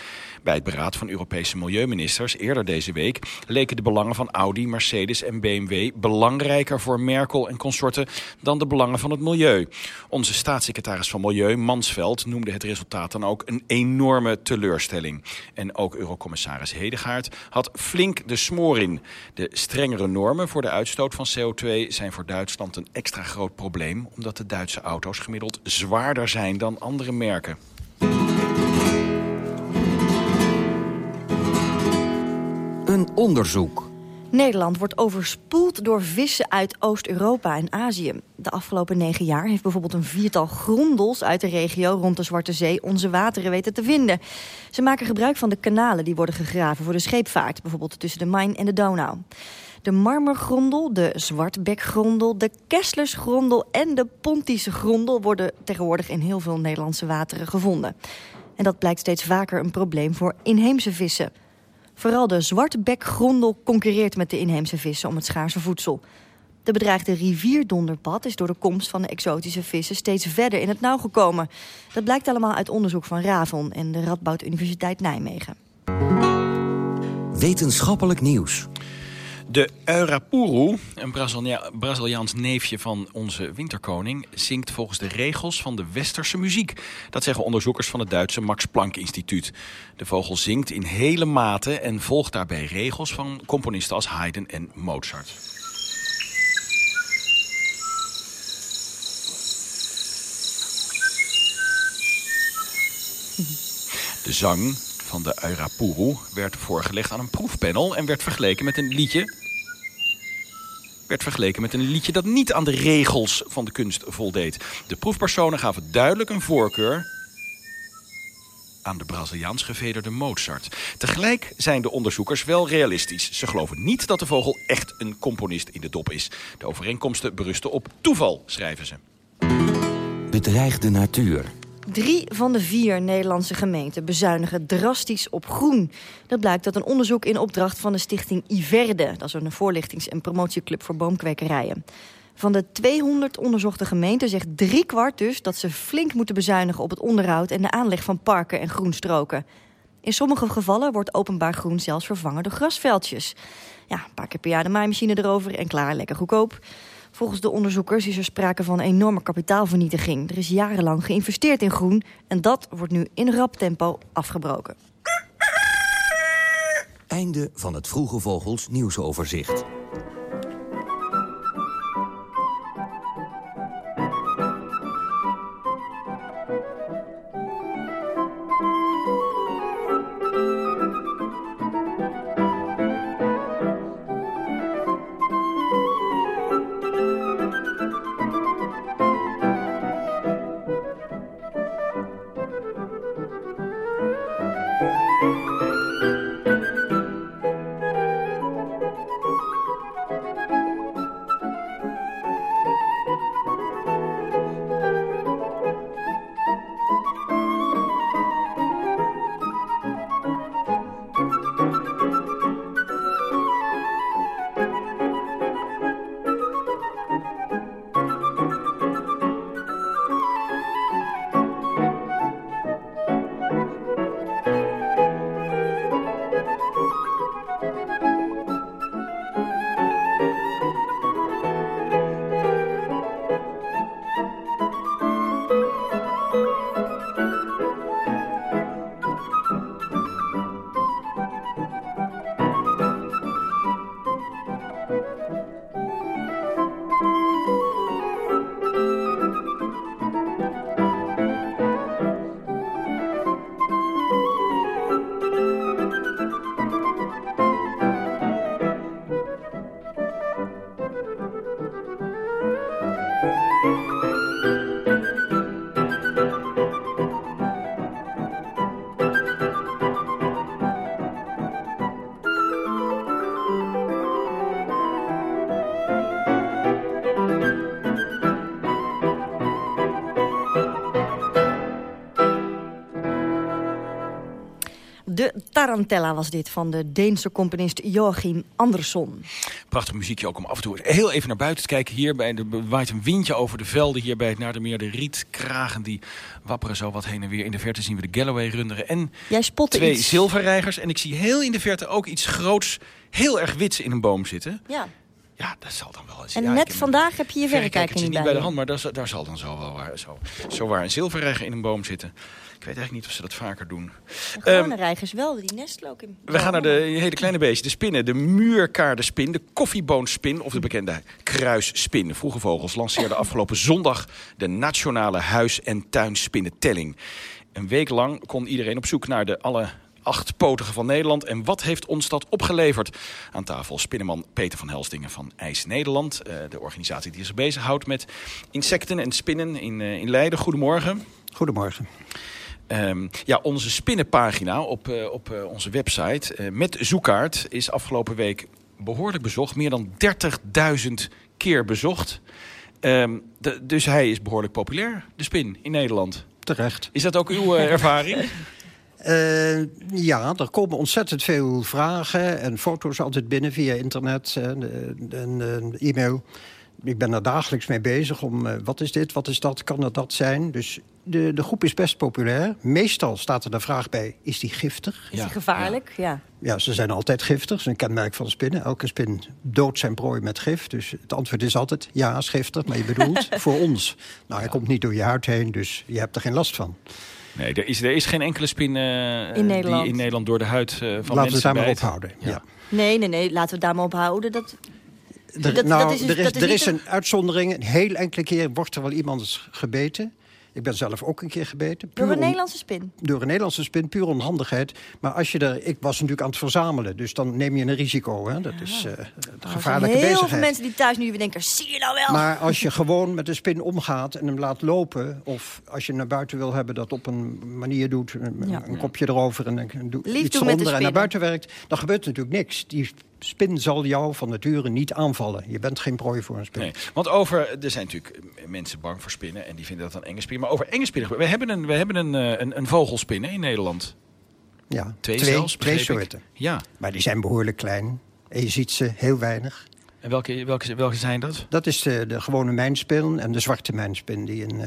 Bij het beraad van Europese milieuministers eerder deze week leken de belangen van Audi, Mercedes en BMW belangrijker voor Merkel en consorten dan de belangen van het milieu. Onze staatssecretaris van Milieu, Mansveld, noemde het resultaat dan ook een enorme teleurstelling. En ook Eurocommissaris Hedegaard had flink de smoor in. De strengere normen voor de uitstoot van CO2 zijn voor Duitsland een extra groot probleem... omdat de Duitse auto's gemiddeld zwaarder zijn dan andere merken. Een onderzoek. Nederland wordt overspoeld door vissen uit Oost-Europa en Azië. De afgelopen negen jaar heeft bijvoorbeeld een viertal grondels uit de regio rond de Zwarte Zee onze wateren weten te vinden. Ze maken gebruik van de kanalen die worden gegraven voor de scheepvaart, bijvoorbeeld tussen de Main en de Donau. De marmergrondel, de zwartbekgrondel, de kesslersgrondel en de pontische grondel worden tegenwoordig in heel veel Nederlandse wateren gevonden. En dat blijkt steeds vaker een probleem voor inheemse vissen. Vooral de zwartbekgrondel concurreert met de inheemse vissen om het schaarse voedsel. De bedreigde rivierdonderpad is door de komst van de exotische vissen steeds verder in het nauw gekomen. Dat blijkt allemaal uit onderzoek van Ravon en de Radboud Universiteit Nijmegen. Wetenschappelijk nieuws. De Urapuru, een Brazilia Braziliaans neefje van onze winterkoning... zingt volgens de regels van de westerse muziek. Dat zeggen onderzoekers van het Duitse Max Planck Instituut. De vogel zingt in hele mate en volgt daarbij regels van componisten als Haydn en Mozart. De zang van de Urapuru werd voorgelegd aan een proefpanel... en werd vergeleken met een liedje werd vergeleken met een liedje dat niet aan de regels van de kunst voldeed. De proefpersonen gaven duidelijk een voorkeur aan de Braziliaans gevederde Mozart. Tegelijk zijn de onderzoekers wel realistisch. Ze geloven niet dat de vogel echt een componist in de dop is. De overeenkomsten berusten op toeval, schrijven ze. Bedreigde natuur. Drie van de vier Nederlandse gemeenten bezuinigen drastisch op groen. Dat blijkt uit een onderzoek in opdracht van de stichting Iverde. Dat is een voorlichtings- en promotieclub voor boomkwekerijen. Van de 200 onderzochte gemeenten zegt driekwart dus... dat ze flink moeten bezuinigen op het onderhoud... en de aanleg van parken en groenstroken. In sommige gevallen wordt openbaar groen zelfs vervangen door grasveldjes. Ja, een paar keer per jaar de maaimachine erover en klaar, lekker goedkoop. Volgens de onderzoekers is er sprake van enorme kapitaalvernietiging. Er is jarenlang geïnvesteerd in groen en dat wordt nu in rap tempo afgebroken. Einde van het Vroege Vogels nieuwsoverzicht. De Tarantella was dit van de Deense componist Joachim Andersson. Prachtig muziekje ook om af en toe heel even naar buiten te kijken. Hier bij de, waait een windje over de velden. Hier bij het Naardermeer de rietkragen die wapperen zo wat heen en weer. In de verte zien we de Galloway runderen en Jij twee iets. zilverreigers. En ik zie heel in de verte ook iets groots, heel erg wits in een boom zitten. Ja. Ja, dat zal dan wel eens. En ja, net vandaag heb je je verrekijker niet niet bij bij de hand, maar daar, zal- daar zal dan zo wel waar, zo, zo waar een zilverreiger in een boom zitten. Ik weet eigenlijk niet of ze dat vaker doen. De gewone Ehm, reigers wel, die nestelen ook in. we gaan naar de hele kleine beestjes. De spinnen, de muurkaardenspin, de koffieboonspin of de bekende kruisspin. Vroege Vogels lanceerde afgelopen zondag de nationale huis- en tuinspinnentelling. Een week lang kon iedereen op zoek naar de alle achtpotigen van Nederland. En wat heeft ons dat opgeleverd? Aan tafel spinnenman Peter van Helsdingen van IJs Nederland. eh, de organisatie die zich bezighoudt met insecten en spinnen in, eh, in Leiden. Goedemorgen. Goedemorgen. Ehm, ja, onze spinnenpagina op, eh, op eh, onze website eh, met zoekkaart is afgelopen week behoorlijk bezocht. Meer dan 30.000 keer bezocht. Ehm, de- dus hij is behoorlijk populair, de spin, in Nederland. Terecht. Is dat ook uw ervaring? Ja, er komen ontzettend veel vragen en foto's altijd binnen via internet en, e-mail. Ik ben er dagelijks mee bezig om wat is dit, wat is dat, kan het dat zijn? Dus de, de groep is best populair. Meestal staat er de vraag bij, is die giftig? Is die gevaarlijk? Ja. Ja, ze zijn altijd giftig. Dat is een kenmerk van spinnen. Elke spin doodt zijn prooi met gif. Dus het antwoord is altijd, ja, is giftig. Maar je bedoelt voor ons. Nou, hij komt niet door je huid heen, dus je hebt er geen last van. Nee, er is, er is geen enkele spin eh, In Nederland. die in Nederland door de huid eh, van Laten we mensen het daar maar bijt. op houden. Ja. Nee, nee, nee, laten we het daar maar op houden. Dat, Er, dat, nou, dat is, dus- er is, dat is er is een uitzondering. Een heel enkele keer wordt er wel iemand gebeten. Ik ben zelf ook een keer gebeten. Door een om- Nederlandse spin. Door een Nederlandse spin, puur onhandigheid. Maar als je er... Ik was natuurlijk aan het verzamelen, dus dan neem je een risico. Hè? Dat is een Er gevaarlijke heel bezigheid. veel mensen die thuis nu weer denken, zie je nou wel? Maar als je gewoon met de spin omgaat en hem laat lopen... of als je naar buiten wil hebben, dat op een manier doet... een, Ja. een kopje erover en een, doe- Lief iets eronder en naar buiten werkt... dan gebeurt natuurlijk niks. Die spin zal jou van nature niet aanvallen. Je bent geen prooi voor een spin. Nee, want over, er zijn natuurlijk mensen bang voor spinnen en die vinden dat een enge spin. Maar over enge spinnen, we hebben een, we hebben een, eh, een, een vogelspin in Nederland. Ja, Twee, twee, zelfs, twee ik. soorten. Ja. Maar die zijn behoorlijk klein. En je ziet ze heel weinig. En welke, welke, welke zijn dat? Dat is de, de gewone mijnspin en de zwarte mijnspin... die in,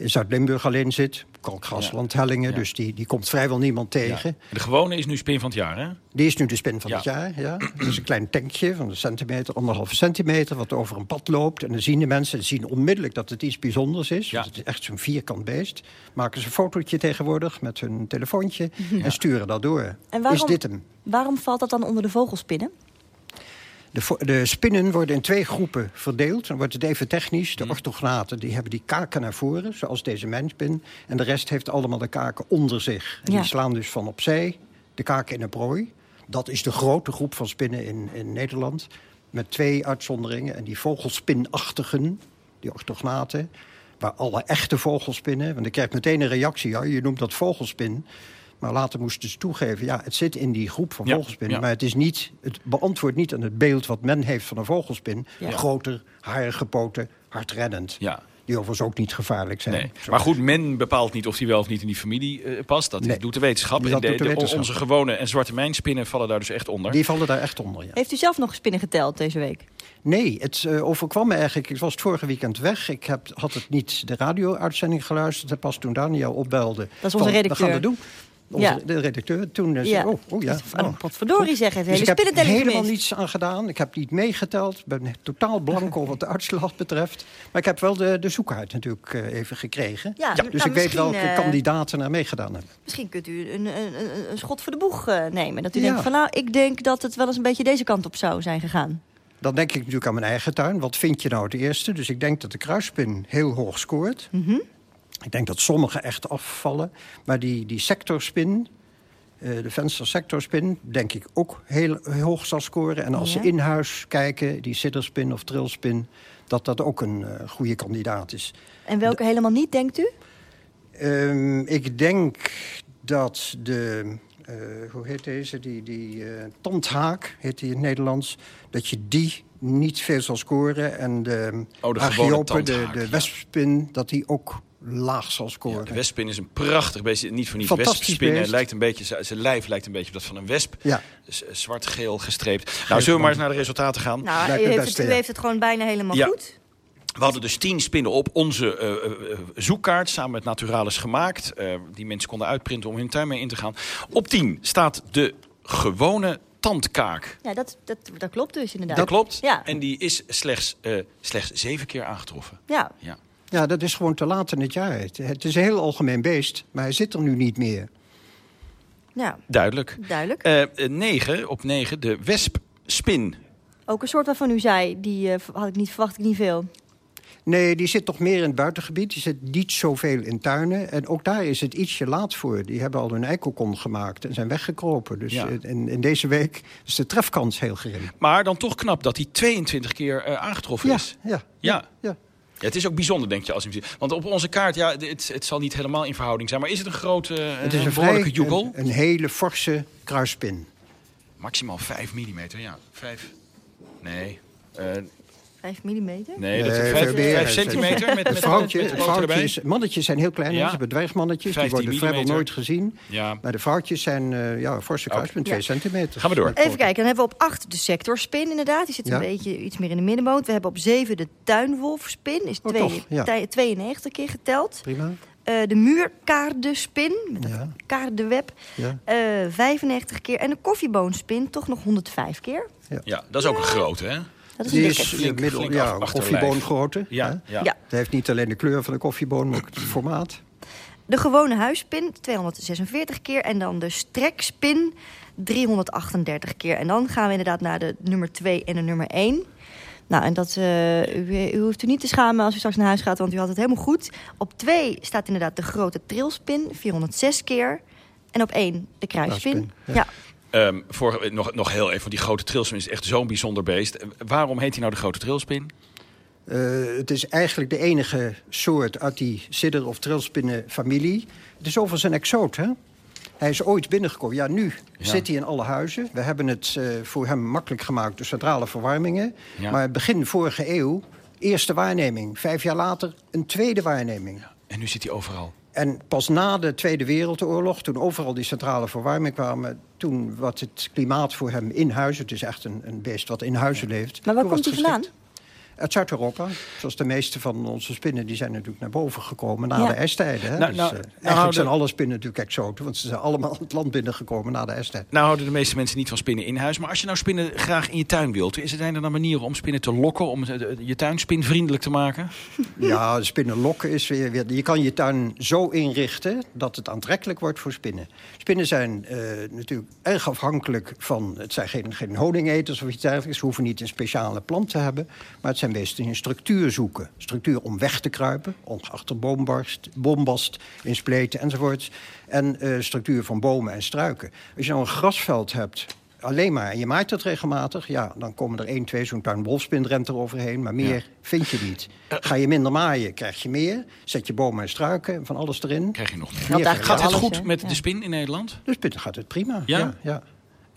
in Zuid-Limburg alleen zit. Kalkgrasland, hellingen, dus die, die komt vrijwel niemand tegen. De gewone is nu spin van het jaar, hè? Die is nu de spin van Ja. het jaar. Ja. Dat is een klein tankje van een centimeter, anderhalve centimeter... wat over een pad loopt. En dan zien de mensen zien onmiddellijk dat het iets bijzonders is. Want het is echt zo'n vierkant beest. Maken ze een fotootje tegenwoordig met hun telefoontje... en sturen dat door. En waarom, Is dit hem? waarom valt dat dan onder de vogelspinnen? De, de spinnen worden in twee groepen verdeeld. Dan wordt het even technisch. Mhm. De orthognaten die hebben die kaken naar voren, zoals deze mijnspin. En de rest heeft allemaal de kaken onder zich. En Ja. die slaan dus van opzij de kaken in een prooi. Dat is de grote groep van spinnen in, in Nederland. Met twee uitzonderingen. En die vogelspinachtigen, die orthognaten... waar alle echte vogelspinnen... want ik krijg meteen een reactie. Ja, je noemt dat vogelspin... Maar later moesten ze toegeven, ja, het zit in die groep van Ja, vogelspinnen. ja. Maar het, is niet, het beantwoordt niet aan het beeld wat men heeft van een vogelspin. Ja. Groter, harige poten, hardrennend. Ja. Die overigens ook niet gevaarlijk zijn. Nee. Maar goed, men bepaalt niet of die wel of niet in die familie eh, past. Dat Nee. doet de wetenschap. Dat En de- doet de de- wetenschap. Onze gewone en zwarte mijnspinnen vallen daar dus echt onder. Die vallen daar echt onder, ja. Heeft u zelf nog spinnen geteld deze week? Nee, het eh, overkwam me eigenlijk. Ik was het vorige weekend weg. Ik heb, had het niet de radio-uitzending geluisterd. En pas toen Daniel opbelde. Dat is onze van, redacteur. We gaan het doen. Onze, Ja. De redacteur. Toen eh, Ja. zei oh, oh ja. Oh, potverdorie zeg, de Dus ik heb helemaal niets aan gedaan. Ik heb niet meegeteld. Ik ben totaal blanco wat de uitslag betreft. Maar ik heb wel de, de zoekkaart natuurlijk eh, even gekregen. Ja, dus nou, ik weet welke eh, kandidaten er meegedaan hebben. Misschien kunt u een, een, een, schot voor de boeg nemen. Dat u Ja. denkt van nou, ik denk dat het wel eens een beetje deze kant op zou zijn gegaan. Dan denk ik natuurlijk aan mijn eigen tuin. Wat vind je nou het eerste? Dus ik denk dat de kruispin heel hoog scoort. Mhm. Ik denk dat sommige echt afvallen. Maar die, die sectorspin, eh, de venstersectorspin, denk ik ook heel, heel hoog zal scoren. En als Ja. ze in huis kijken, die sidderspin of trilspin... dat dat ook een eh, goede kandidaat is. En welke helemaal niet, denkt u? Ehm, ik denk dat de... eh, hoe heet deze? Die, die eh, tandhaak, heet die in het Nederlands. Dat je die niet veel zal scoren. En de Oh, de ja. wespspin, dat die ook laag zal scoren. de wespin is een prachtig beestje. Niet voor niets Fantastisch wespspinnen. beest. Lijkt een beetje, zijn lijf lijkt een beetje op dat van een wesp. Ja. Zwart-geel gestreept. Nou, zullen we maar eens naar de resultaten gaan? Nou, u heeft, het, u heeft het gewoon bijna helemaal Ja. goed. We hadden dus tien spinnen op onze eh, eh, eh, zoekkaart samen met Naturalis gemaakt. eh, die mensen konden uitprinten om hun tuin mee in te gaan. Op 10 staat de gewone tandkaak. Ja, dat, dat, dat klopt dus inderdaad. Dat klopt. Ja. En die is slechts, eh, slechts zeven keer aangetroffen. Ja. Ja. Ja, dat is gewoon te laat in het jaar. Het, het is een heel algemeen beest, maar hij zit er nu niet meer. ja, Duidelijk. duidelijk. Eh, eh, negen, op 9 de wespspin. Ook een soort waarvan u zei, die eh, had ik niet, verwacht ik niet veel. Nee, die zit toch meer in het buitengebied. Die zit niet zoveel in tuinen. En ook daar is het ietsje laat voor. Die hebben al hun eikokon gemaakt en zijn weggekropen. Dus Ja. in, in deze week is de trefkans heel gering. Maar dan toch knap dat hij 22 keer eh, aangetroffen Ja, is. ja, Ja. ja. Ja, het is ook bijzonder, denk je, als je. Want op onze kaart, ja, het, het zal niet helemaal in verhouding zijn. Maar is het een grote, eh, Het is een, behoorlijke joekel? een, een hele forse kruisspin. Maximaal 5 mm, ja. 5. Nee. eh, 5 millimeter? nee, dat is Nee, 5, veel meer. centimeter met, met, Het vrouwtje, met is, mannetjes zijn heel klein, Ja. ze hebben dwergmannetjes. Die 15 worden vrijwel nooit gezien. Ja. Maar de vrouwtjes zijn eh, ja, een forse kruispin, 2 Ja. centimeter. Gaan we door. Even kijken, dan hebben we op 8 de sectorspin inderdaad. Die zit een Ja. beetje iets meer in de middenboot. We hebben op 7 de tuinwolfspin. Is Oh, twee, toch, ja. tij- 92 keer geteld. Prima. Eh, de muurkaardespin, met dat Ja. kaardeweb, Ja. eh 95 keer. En de koffieboonspin toch nog 105 keer. Ja, dat is ook een grote, hè? Dat is een Die is Flink- eh, middel, flink ja, een koffieboongrootte. Ja, ja. Ja. Het heeft niet alleen de kleur van de koffieboon, maar ook het formaat. De gewone huisspin 246 keer. En dan de strekspin 338 keer. En dan gaan we inderdaad naar de nummer 2 en de nummer 1. Nou, en dat, eh, u, u hoeft u niet te schamen als u straks naar huis gaat, want u had het helemaal goed. Op 2 staat inderdaad de grote trilspin, 406 keer. En op 1 de kruispin. Kruispin, ja. ja. Ehm, voor, nog, nog heel even, die grote trilspin is echt zo'n bijzonder beest. Eh, Waarom heet hij nou de grote trilspin? Eh, het is eigenlijk de enige soort uit die sidder- of trilspinnenfamilie. Het is overigens een exoot, hè? Hij is ooit binnengekomen. Ja, nu Ja. zit hij in alle huizen. We hebben het eh, voor hem makkelijk gemaakt door centrale verwarmingen. Ja. Maar begin vorige eeuw, eerste waarneming. Vijf jaar later, een tweede waarneming. En nu zit hij overal. En pas na de Tweede Wereldoorlog, toen overal die centrale verwarming kwamen... toen wat het klimaat voor hem in huizen... het is echt een, een beest wat in huizen leeft... Maar waar komt hij vandaan? Uit Zuid-Europa. Zoals de meeste van onze spinnen, die zijn natuurlijk naar boven gekomen na Ja. de ijstijden. Hè? Nou, Dus, nou, eh, nou, eigenlijk de- zijn alle spinnen natuurlijk exoten... want ze zijn allemaal het land binnengekomen na de ijstijd. Nou houden de meeste mensen niet van spinnen in huis. Maar als je nou spinnen graag in je tuin wilt... is er zijn er dan manieren om spinnen te lokken... om eh, je tuin spinvriendelijk te maken? Ja, spinnen lokken is weer, weer... Je kan je tuin zo inrichten dat het aantrekkelijk wordt voor spinnen. Spinnen zijn eh, natuurlijk erg afhankelijk van... Het zijn geen, geen honingeters of iets dergelijks. Ze hoeven niet een speciale plant te hebben. Maar het zijn die een structuur zoeken. Structuur om weg te kruipen. om- Achter boombarst, boombast, in spleten enzovoorts. En eh, structuur van bomen en struiken. Als je nou een grasveld hebt alleen maar, en je maait het regelmatig... ja, dan komen er één, twee, zo'n tuin wolfspin rent er overheen... maar meer vind je niet. Ga je minder maaien, krijg je meer. Zet je bomen en struiken en van alles erin. Krijg je nog meer. Gaat het goed met Ja. de spin in Nederland? Dus binnen gaat het prima. Ja? ja, ja.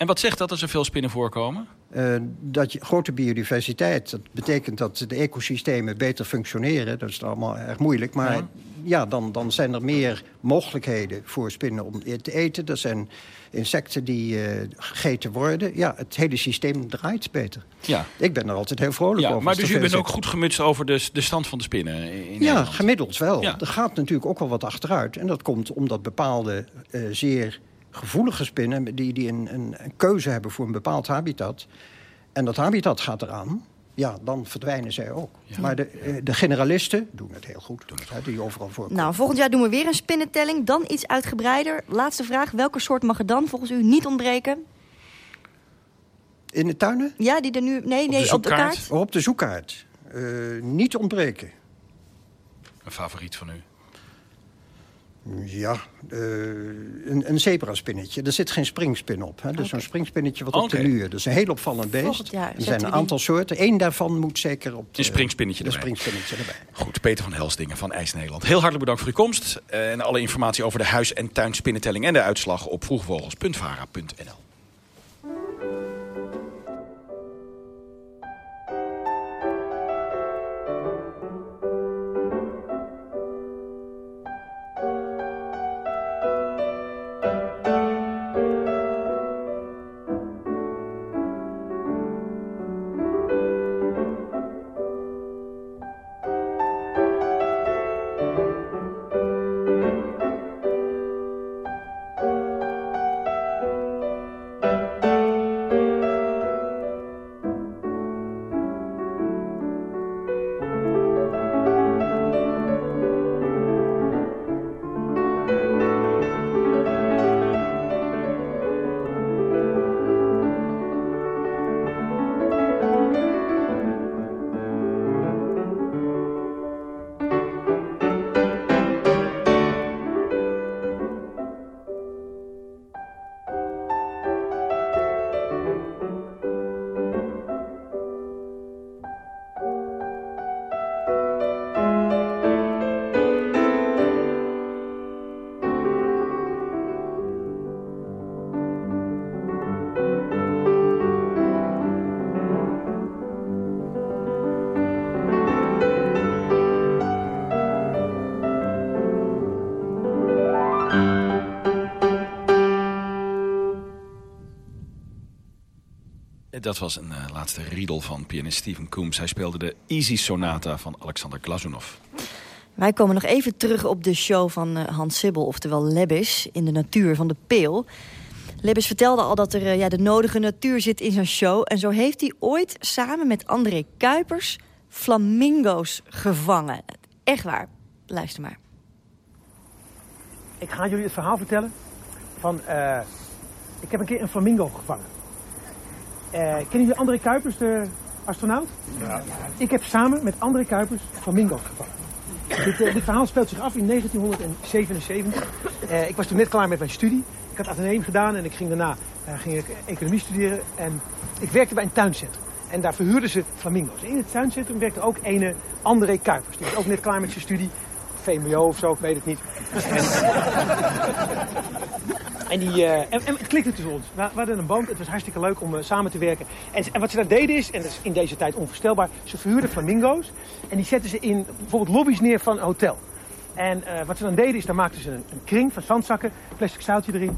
En wat zegt dat als er veel spinnen voorkomen? Eh, dat je, grote biodiversiteit, dat betekent dat de ecosystemen beter functioneren. Dat is allemaal erg moeilijk. Maar Ja. ja, dan, dan zijn er meer mogelijkheden voor spinnen om te eten. Er zijn insecten die eh, gegeten worden. Ja, het hele systeem draait beter. Ja. Ik ben er altijd heel vrolijk Ja, over. maar dus u bent ook goed gemutst over de, de stand van de spinnen in Ja, Nederland? gemiddeld wel. Ja. Er gaat natuurlijk ook wel wat achteruit. En dat komt omdat bepaalde eh, zeer gevoelige spinnen... die, die een, een, een keuze hebben voor een bepaald habitat... en dat habitat gaat eraan... ja, dan verdwijnen zij ook. Maar de, eh, de generalisten doen het heel goed. Hè, die overal voorkomen. Nou, volgend jaar doen we weer een spinnentelling. Dan iets uitgebreider. Laatste vraag. Welke soort mag er dan volgens u niet ontbreken? In de tuinen? Ja, die er nu... Nee, nee, op de zoekkaart? kaart. Op de zoekkaart. Eh, niet ontbreken. Een favoriet van u? Ja, eh, een, een zebraspinnetje. Er zit geen springspin op. Hè? Dus zo'n springspinnetje wat op de luur. Dat is een heel opvallend beest. Volgend er zijn een die- aantal soorten. Eén daarvan moet zeker op de, Een springspinnetje de erbij. springspinnetje erbij. Goed, Peter van Helsdingen van IJs Nederland. Heel hartelijk bedankt voor uw komst. Eh, En alle informatie over de huis- en tuinspinnentelling en de uitslag op vroegvogels.vara.nl. Dat was een uh, laatste riedel van pianist Steven Coombs. Hij speelde de Easy Sonata van Alexander Glazunov. Wij komen nog even terug op de show van uh, Hans Sibbel, oftewel Lebbis, in de natuur van de Peel. Lebbis vertelde al dat er uh, ja, de nodige natuur zit in zijn show. En zo heeft hij ooit samen met André Kuipers flamingo's gevangen. Echt waar. Luister maar. Ik ga jullie het verhaal vertellen van... Uh, ik heb een keer een flamingo gevangen. Uh, kennen jullie André Kuipers, de astronaut? Ja. Ik heb samen met André Kuipers flamingo's gevangen. dit, uh, dit, verhaal speelt zich af in 1977. ik was toen net klaar met mijn studie. Ik had ateneum gedaan en ik ging daarna ging ik economie studeren. En ik werkte bij een tuincentrum. En daar verhuurden ze flamingo's. In het tuincentrum werkte ook een André Kuipers. Die was ook net klaar met zijn studie. VMBO of zo, ik weet het niet. En, die, uh, en, en, het klikte tussen ons. We, we, hadden een band, het was hartstikke leuk om uh, samen te werken. En, en, wat ze daar deden is, en dat is in deze tijd onvoorstelbaar... ze verhuurden flamingo's en die zetten ze in bijvoorbeeld lobby's neer van een hotel. En uh, wat ze dan deden is, dan maakten ze een, kring van zandzakken, plastic zoutje erin,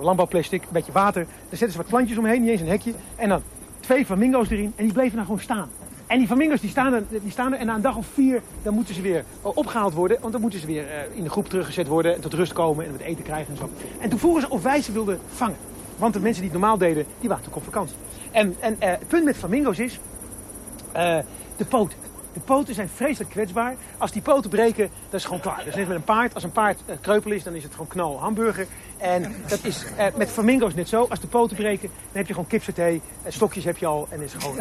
landbouwplastic, een beetje water. Daar zetten ze wat plantjes omheen, niet eens een hekje. En dan twee flamingo's erin en die bleven dan gewoon staan. En die flamingo's die staan, er, die staan er en na een dag of vier dan moeten ze weer opgehaald worden. Want dan moeten ze weer in de groep teruggezet worden en tot rust komen en wat eten krijgen en zo. En toen vroegen ze of wij ze wilden vangen. Want de mensen die het normaal deden, die waren natuurlijk op vakantie. En, en uh, het punt met flamingo's is de poten. De poten zijn vreselijk kwetsbaar. Als die poten breken, dat is gewoon klaar. Dat is net met een paard. Als een paard uh, kreupel is, dan is het gewoon knal hamburger. En dat is uh, met flamingo's net zo. Als de poten breken, dan heb je gewoon kipsaté. Uh, stokjes heb je al en is gewoon...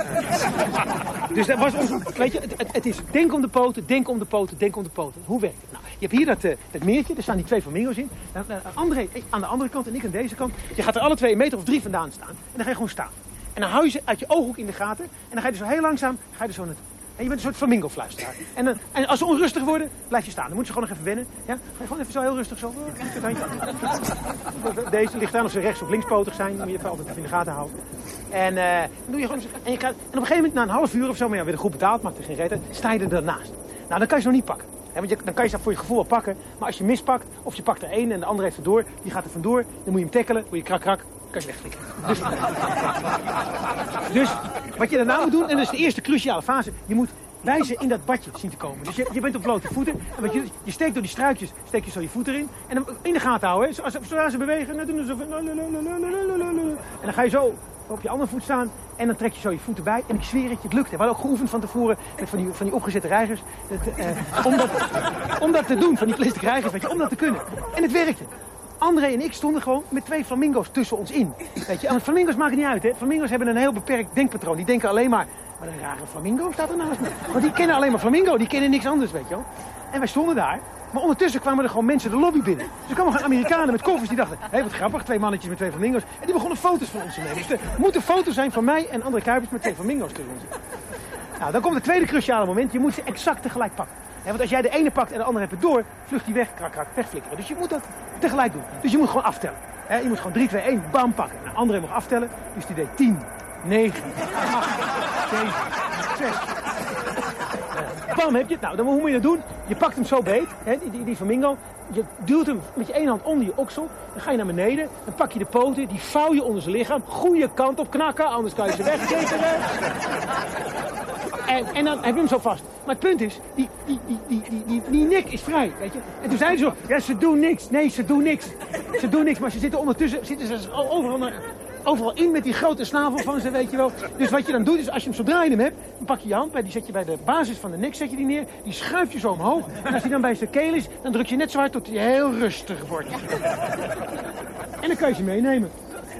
dus dat was ons... Weet je, het, het, het, is denk om de poten, denk om de poten, denk om de poten. Hoe werkt het? Nou, je hebt hier dat, dat meertje, daar staan die twee flamingo's in. André aan de andere kant en ik aan deze kant. Je gaat er alle twee een meter of drie vandaan staan. En dan ga je gewoon staan. En dan hou je ze uit je ooghoek in de gaten. En dan ga je er zo heel langzaam, ga je er zo naartoe. En je bent een soort flamingo-fluisteraar. En, uh, en als ze onrustig worden, blijf je staan. Dan moeten ze gewoon nog even wennen. Ja? Ga je gewoon even zo heel rustig zo. Deze ligt aan of ze rechts of linkspotig zijn. Moet je even altijd even in de gaten houden. En, uh, doe je gewoon, en, je gaat, en op een gegeven moment, na een half uur of zo, maar ja, weer goed betaald, maakt er geen reet sta je er ernaast. Nou, dan kan je ze nog niet pakken. Want je, dan kan je ze voor je gevoel wel pakken. Maar als je mispakt, of je pakt er één en de andere heeft er door, die gaat er vandoor. Dan moet je hem tackelen, moet je krak krak, kan je wegflikken. Dus, dus wat je daarna moet doen, en dat is de eerste cruciale fase, je moet bij ze in dat badje zien te komen. Dus je, je bent op blote voeten. En je, je steekt door die struikjes, steek je zo je voet erin. En dan in de gaten houden. Hè. Als, zodra ze bewegen. En dan ga je zo op je andere voet staan. En dan trek je zo je voeten bij. En ik zweer het het lukt. We hadden ook geoefend van tevoren met van die, van die opgezette reigers. Eh, om, dat, om dat te doen, van die plastic reigers, weet je, om dat te kunnen. En het werkte. André en ik stonden gewoon met twee flamingo's tussen ons in. Weet je? En flamingo's maken niet uit, hè. Flamingo's hebben een heel beperkt denkpatroon. Die denken alleen maar, maar een rare flamingo staat er naast me. Want die kennen alleen maar flamingo, die kennen niks anders, weet je wel. En wij stonden daar. Maar ondertussen kwamen er gewoon mensen de lobby binnen. Dus er kwamen gewoon Amerikanen met koffers die dachten... hé, hey, wat grappig, twee mannetjes met twee flamingo's. En die begonnen foto's van ons te nemen. Dus er moet een foto zijn van mij en André Kuipers met twee flamingo's tussen ons. Nou, dan komt het tweede cruciale moment. Je moet ze exact tegelijk pakken. Want als jij de ene pakt en de andere hebt het door, vlucht die weg, krak, krak, wegflikkeren. Dus je moet dat tegelijk doen. Dus je moet gewoon aftellen. He, je moet gewoon 3, 2, 1, bam, pakken. Nou, André mag aftellen, dus die deed 10, 9, 8, 7, 6. Bam, heb je het. Nou, dan, hoe moet je dat doen? Je pakt hem zo beet, hè, die, die, flamingo. Je duwt hem met je ene hand onder je oksel. Dan ga je naar beneden. Dan pak je de poten, die vouw je onder zijn lichaam. Goede kant op knakken, anders kan je ze wegtekenen. En, en dan heb je hem zo vast. Maar het punt is, die, die, die, die, die, die, nek is vrij, weet je. En toen zeiden ze zo, ja, ze doen niks. Nee, ze doen niks. Ze doen niks, maar ze zitten ondertussen, zitten ze overal, overal in met die grote snavel van ze, weet je wel. Dus wat je dan doet, is als je hem zodra je hebt, dan pak je je hand bij, die zet je bij de basis van de nek, zet je die neer. Die schuif je zo omhoog. En als die dan bij zijn keel is, dan druk je net zo hard tot hij heel rustig wordt. En dan kan je ze meenemen.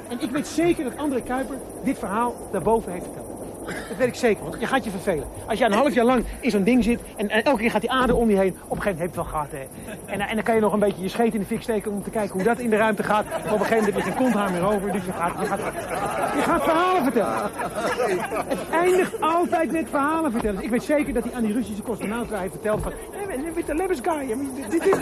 En ik weet zeker dat André Kuiper dit verhaal daarboven heeft verteld. Dat weet ik zeker, want je gaat je vervelen. Als je een half jaar lang in zo'n ding zit en, elke keer gaat die ader om je heen, op een gegeven moment heb je wel gehad. Hè. En, en dan kan je nog een beetje je scheet in de fik steken om te kijken hoe dat in de ruimte gaat. Op een gegeven moment is een konthaar meer over, dus je gaat, je, gaat, je gaat verhalen vertellen. Het eindigt altijd met verhalen vertellen. Dus ik weet zeker dat hij aan die Russische cosmonaut heeft verteld van... With the Lebes guy. Dit is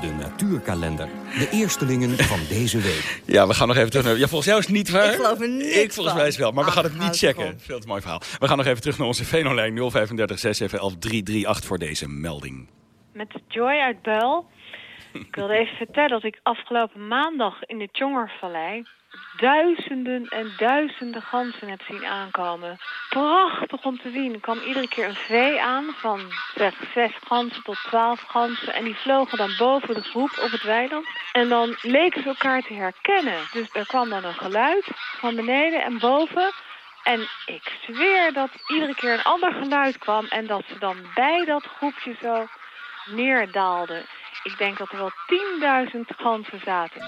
de natuurkalender. De eerstelingen van deze week. Ja, we gaan nog even terug naar... Ja, volgens jou is het niet waar. Ik geloof er niet Ik volgens mij is wel, maar we gaan het niet checken. Veel te mooi verhaal. We gaan nog even terug naar onze Venolijn 035 611 338 voor deze melding. Met Joy uit Buil. Ik wilde even vertellen dat ik afgelopen maandag in de Tjongervallei duizenden en duizenden ganzen heb zien aankomen. Prachtig om te zien. Er kwam iedere keer een vee aan van zeg zes ganzen tot twaalf ganzen. En die vlogen dan boven de groep op het weiland. En dan leken ze elkaar te herkennen. Dus er kwam dan een geluid van beneden en boven. En ik zweer dat iedere keer een ander geluid kwam... en dat ze dan bij dat groepje zo neerdaalden. Ik denk dat er wel 10.000 ganzen zaten.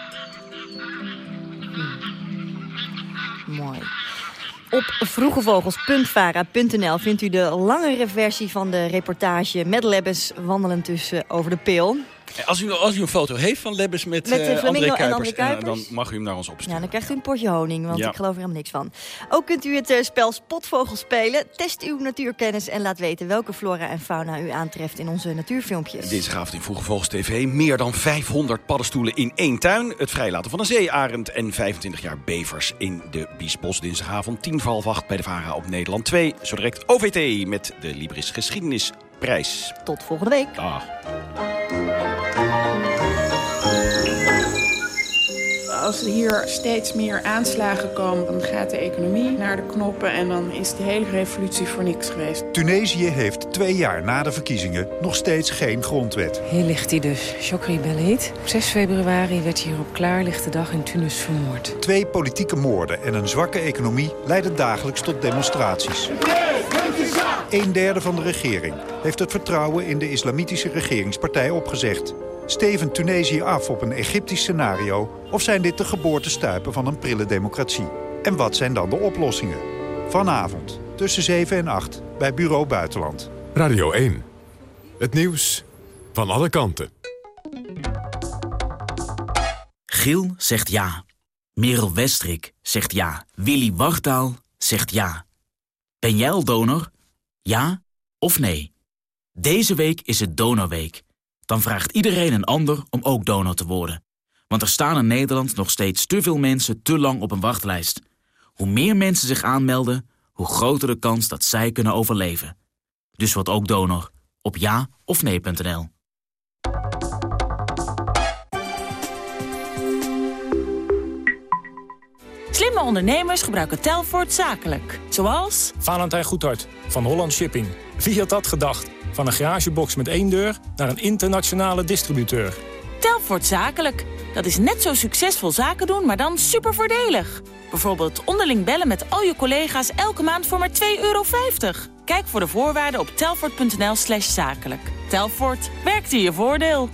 Mooi. Op vroegevogels.vara.nl vindt u de langere versie van de reportage... met Lebbes wandelen tussen over de peel. Als u, als u een foto heeft van Lebbes met, Met, eh, eh, André en Kuipers, André Kuipers? dan mag u hem naar ons opsturen. Ja, dan krijgt u een potje honing, want Ja. ik geloof er helemaal niks van. Ook kunt u het eh, spel Spotvogel spelen. Test uw natuurkennis en laat weten welke flora en fauna u aantreft in onze natuurfilmpjes. Dinsdagavond in Vroege Vogels TV. Meer dan 500 paddenstoelen in één tuin. Het vrijlaten van een zeearend en 25 jaar bevers in de Biesbos. Dinsdagavond 10 voor half acht bij de VARA op Nederland 2. Zo direct OVT met de Libris Geschiedenisprijs. Tot volgende week. Dag. Als er hier steeds meer aanslagen komen, dan gaat de economie naar de knoppen... en dan is de hele revolutie voor niks geweest. Tunesië heeft twee jaar na de verkiezingen nog steeds geen grondwet. Hier ligt hij dus, Chokri Belait. Op 6 februari werd hier op klaarlichte dag in Tunis vermoord. Twee politieke moorden en een zwakke economie leiden dagelijks tot demonstraties. Een derde van de regering heeft het vertrouwen in de islamitische regeringspartij opgezegd. Steven Tunesië af op een Egyptisch scenario... of zijn dit de geboortestuipen van een prille democratie? En wat zijn dan de oplossingen? Vanavond, tussen 7 en 8, bij Bureau Buitenland. Radio 1. Het nieuws van alle kanten. Giel zegt ja. Merel Westrik zegt ja. Willy Wartaal zegt ja. Ben jij al donor? Ja of nee? Deze week is het Donorweek. Dan vraagt iedereen een ander om ook donor te worden. Want er staan in Nederland nog steeds te veel mensen te lang op een wachtlijst. Hoe meer mensen zich aanmelden, hoe groter de kans dat zij kunnen overleven. Dus word ook donor op ja of nee.nl. Slimme ondernemers gebruiken Telfort zakelijk. Zoals... Valentijn Goedhart van Holland Shipping. Wie had dat gedacht? Van een garagebox met één deur naar een internationale distributeur. Telfort zakelijk. Dat is net zo succesvol zaken doen, maar dan super voordelig. Bijvoorbeeld onderling bellen met al je collega's elke maand voor maar 2,50 euro. Kijk voor de voorwaarden op telfort.nl slash zakelijk. Telfort, werkt in je voordeel.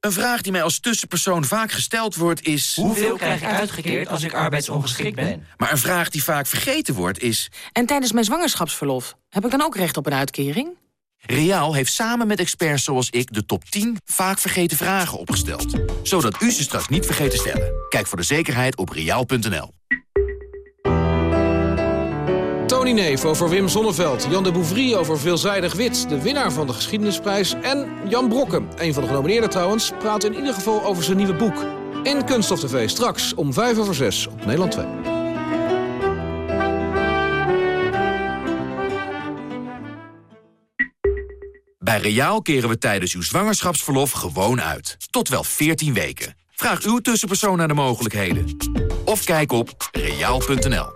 Een vraag die mij als tussenpersoon vaak gesteld wordt is... Hoeveel krijg ik uitgekeerd als ik arbeidsongeschikt ben? Maar een vraag die vaak vergeten wordt is... En tijdens mijn zwangerschapsverlof, heb ik dan ook recht op een uitkering? Reaal heeft samen met experts zoals ik de top 10 vaak vergeten vragen opgesteld. Zodat u ze straks niet vergeet te stellen. Kijk voor de zekerheid op reaal.nl. Tony Neef over Wim Sonneveld. Jan de Bouvrie over Veelzijdig Wit, de winnaar van de Geschiedenisprijs. En Jan Brokken, een van de genomineerden trouwens, praat in ieder geval over zijn nieuwe boek. In Kunststof TV, straks om 5 over 6 op Nederland 2. Bij Reaal keren we tijdens uw zwangerschapsverlof gewoon uit. Tot wel 14 weken. Vraag uw tussenpersoon naar de mogelijkheden. Of kijk op reaal.nl.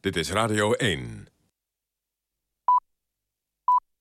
Dit is Radio 1.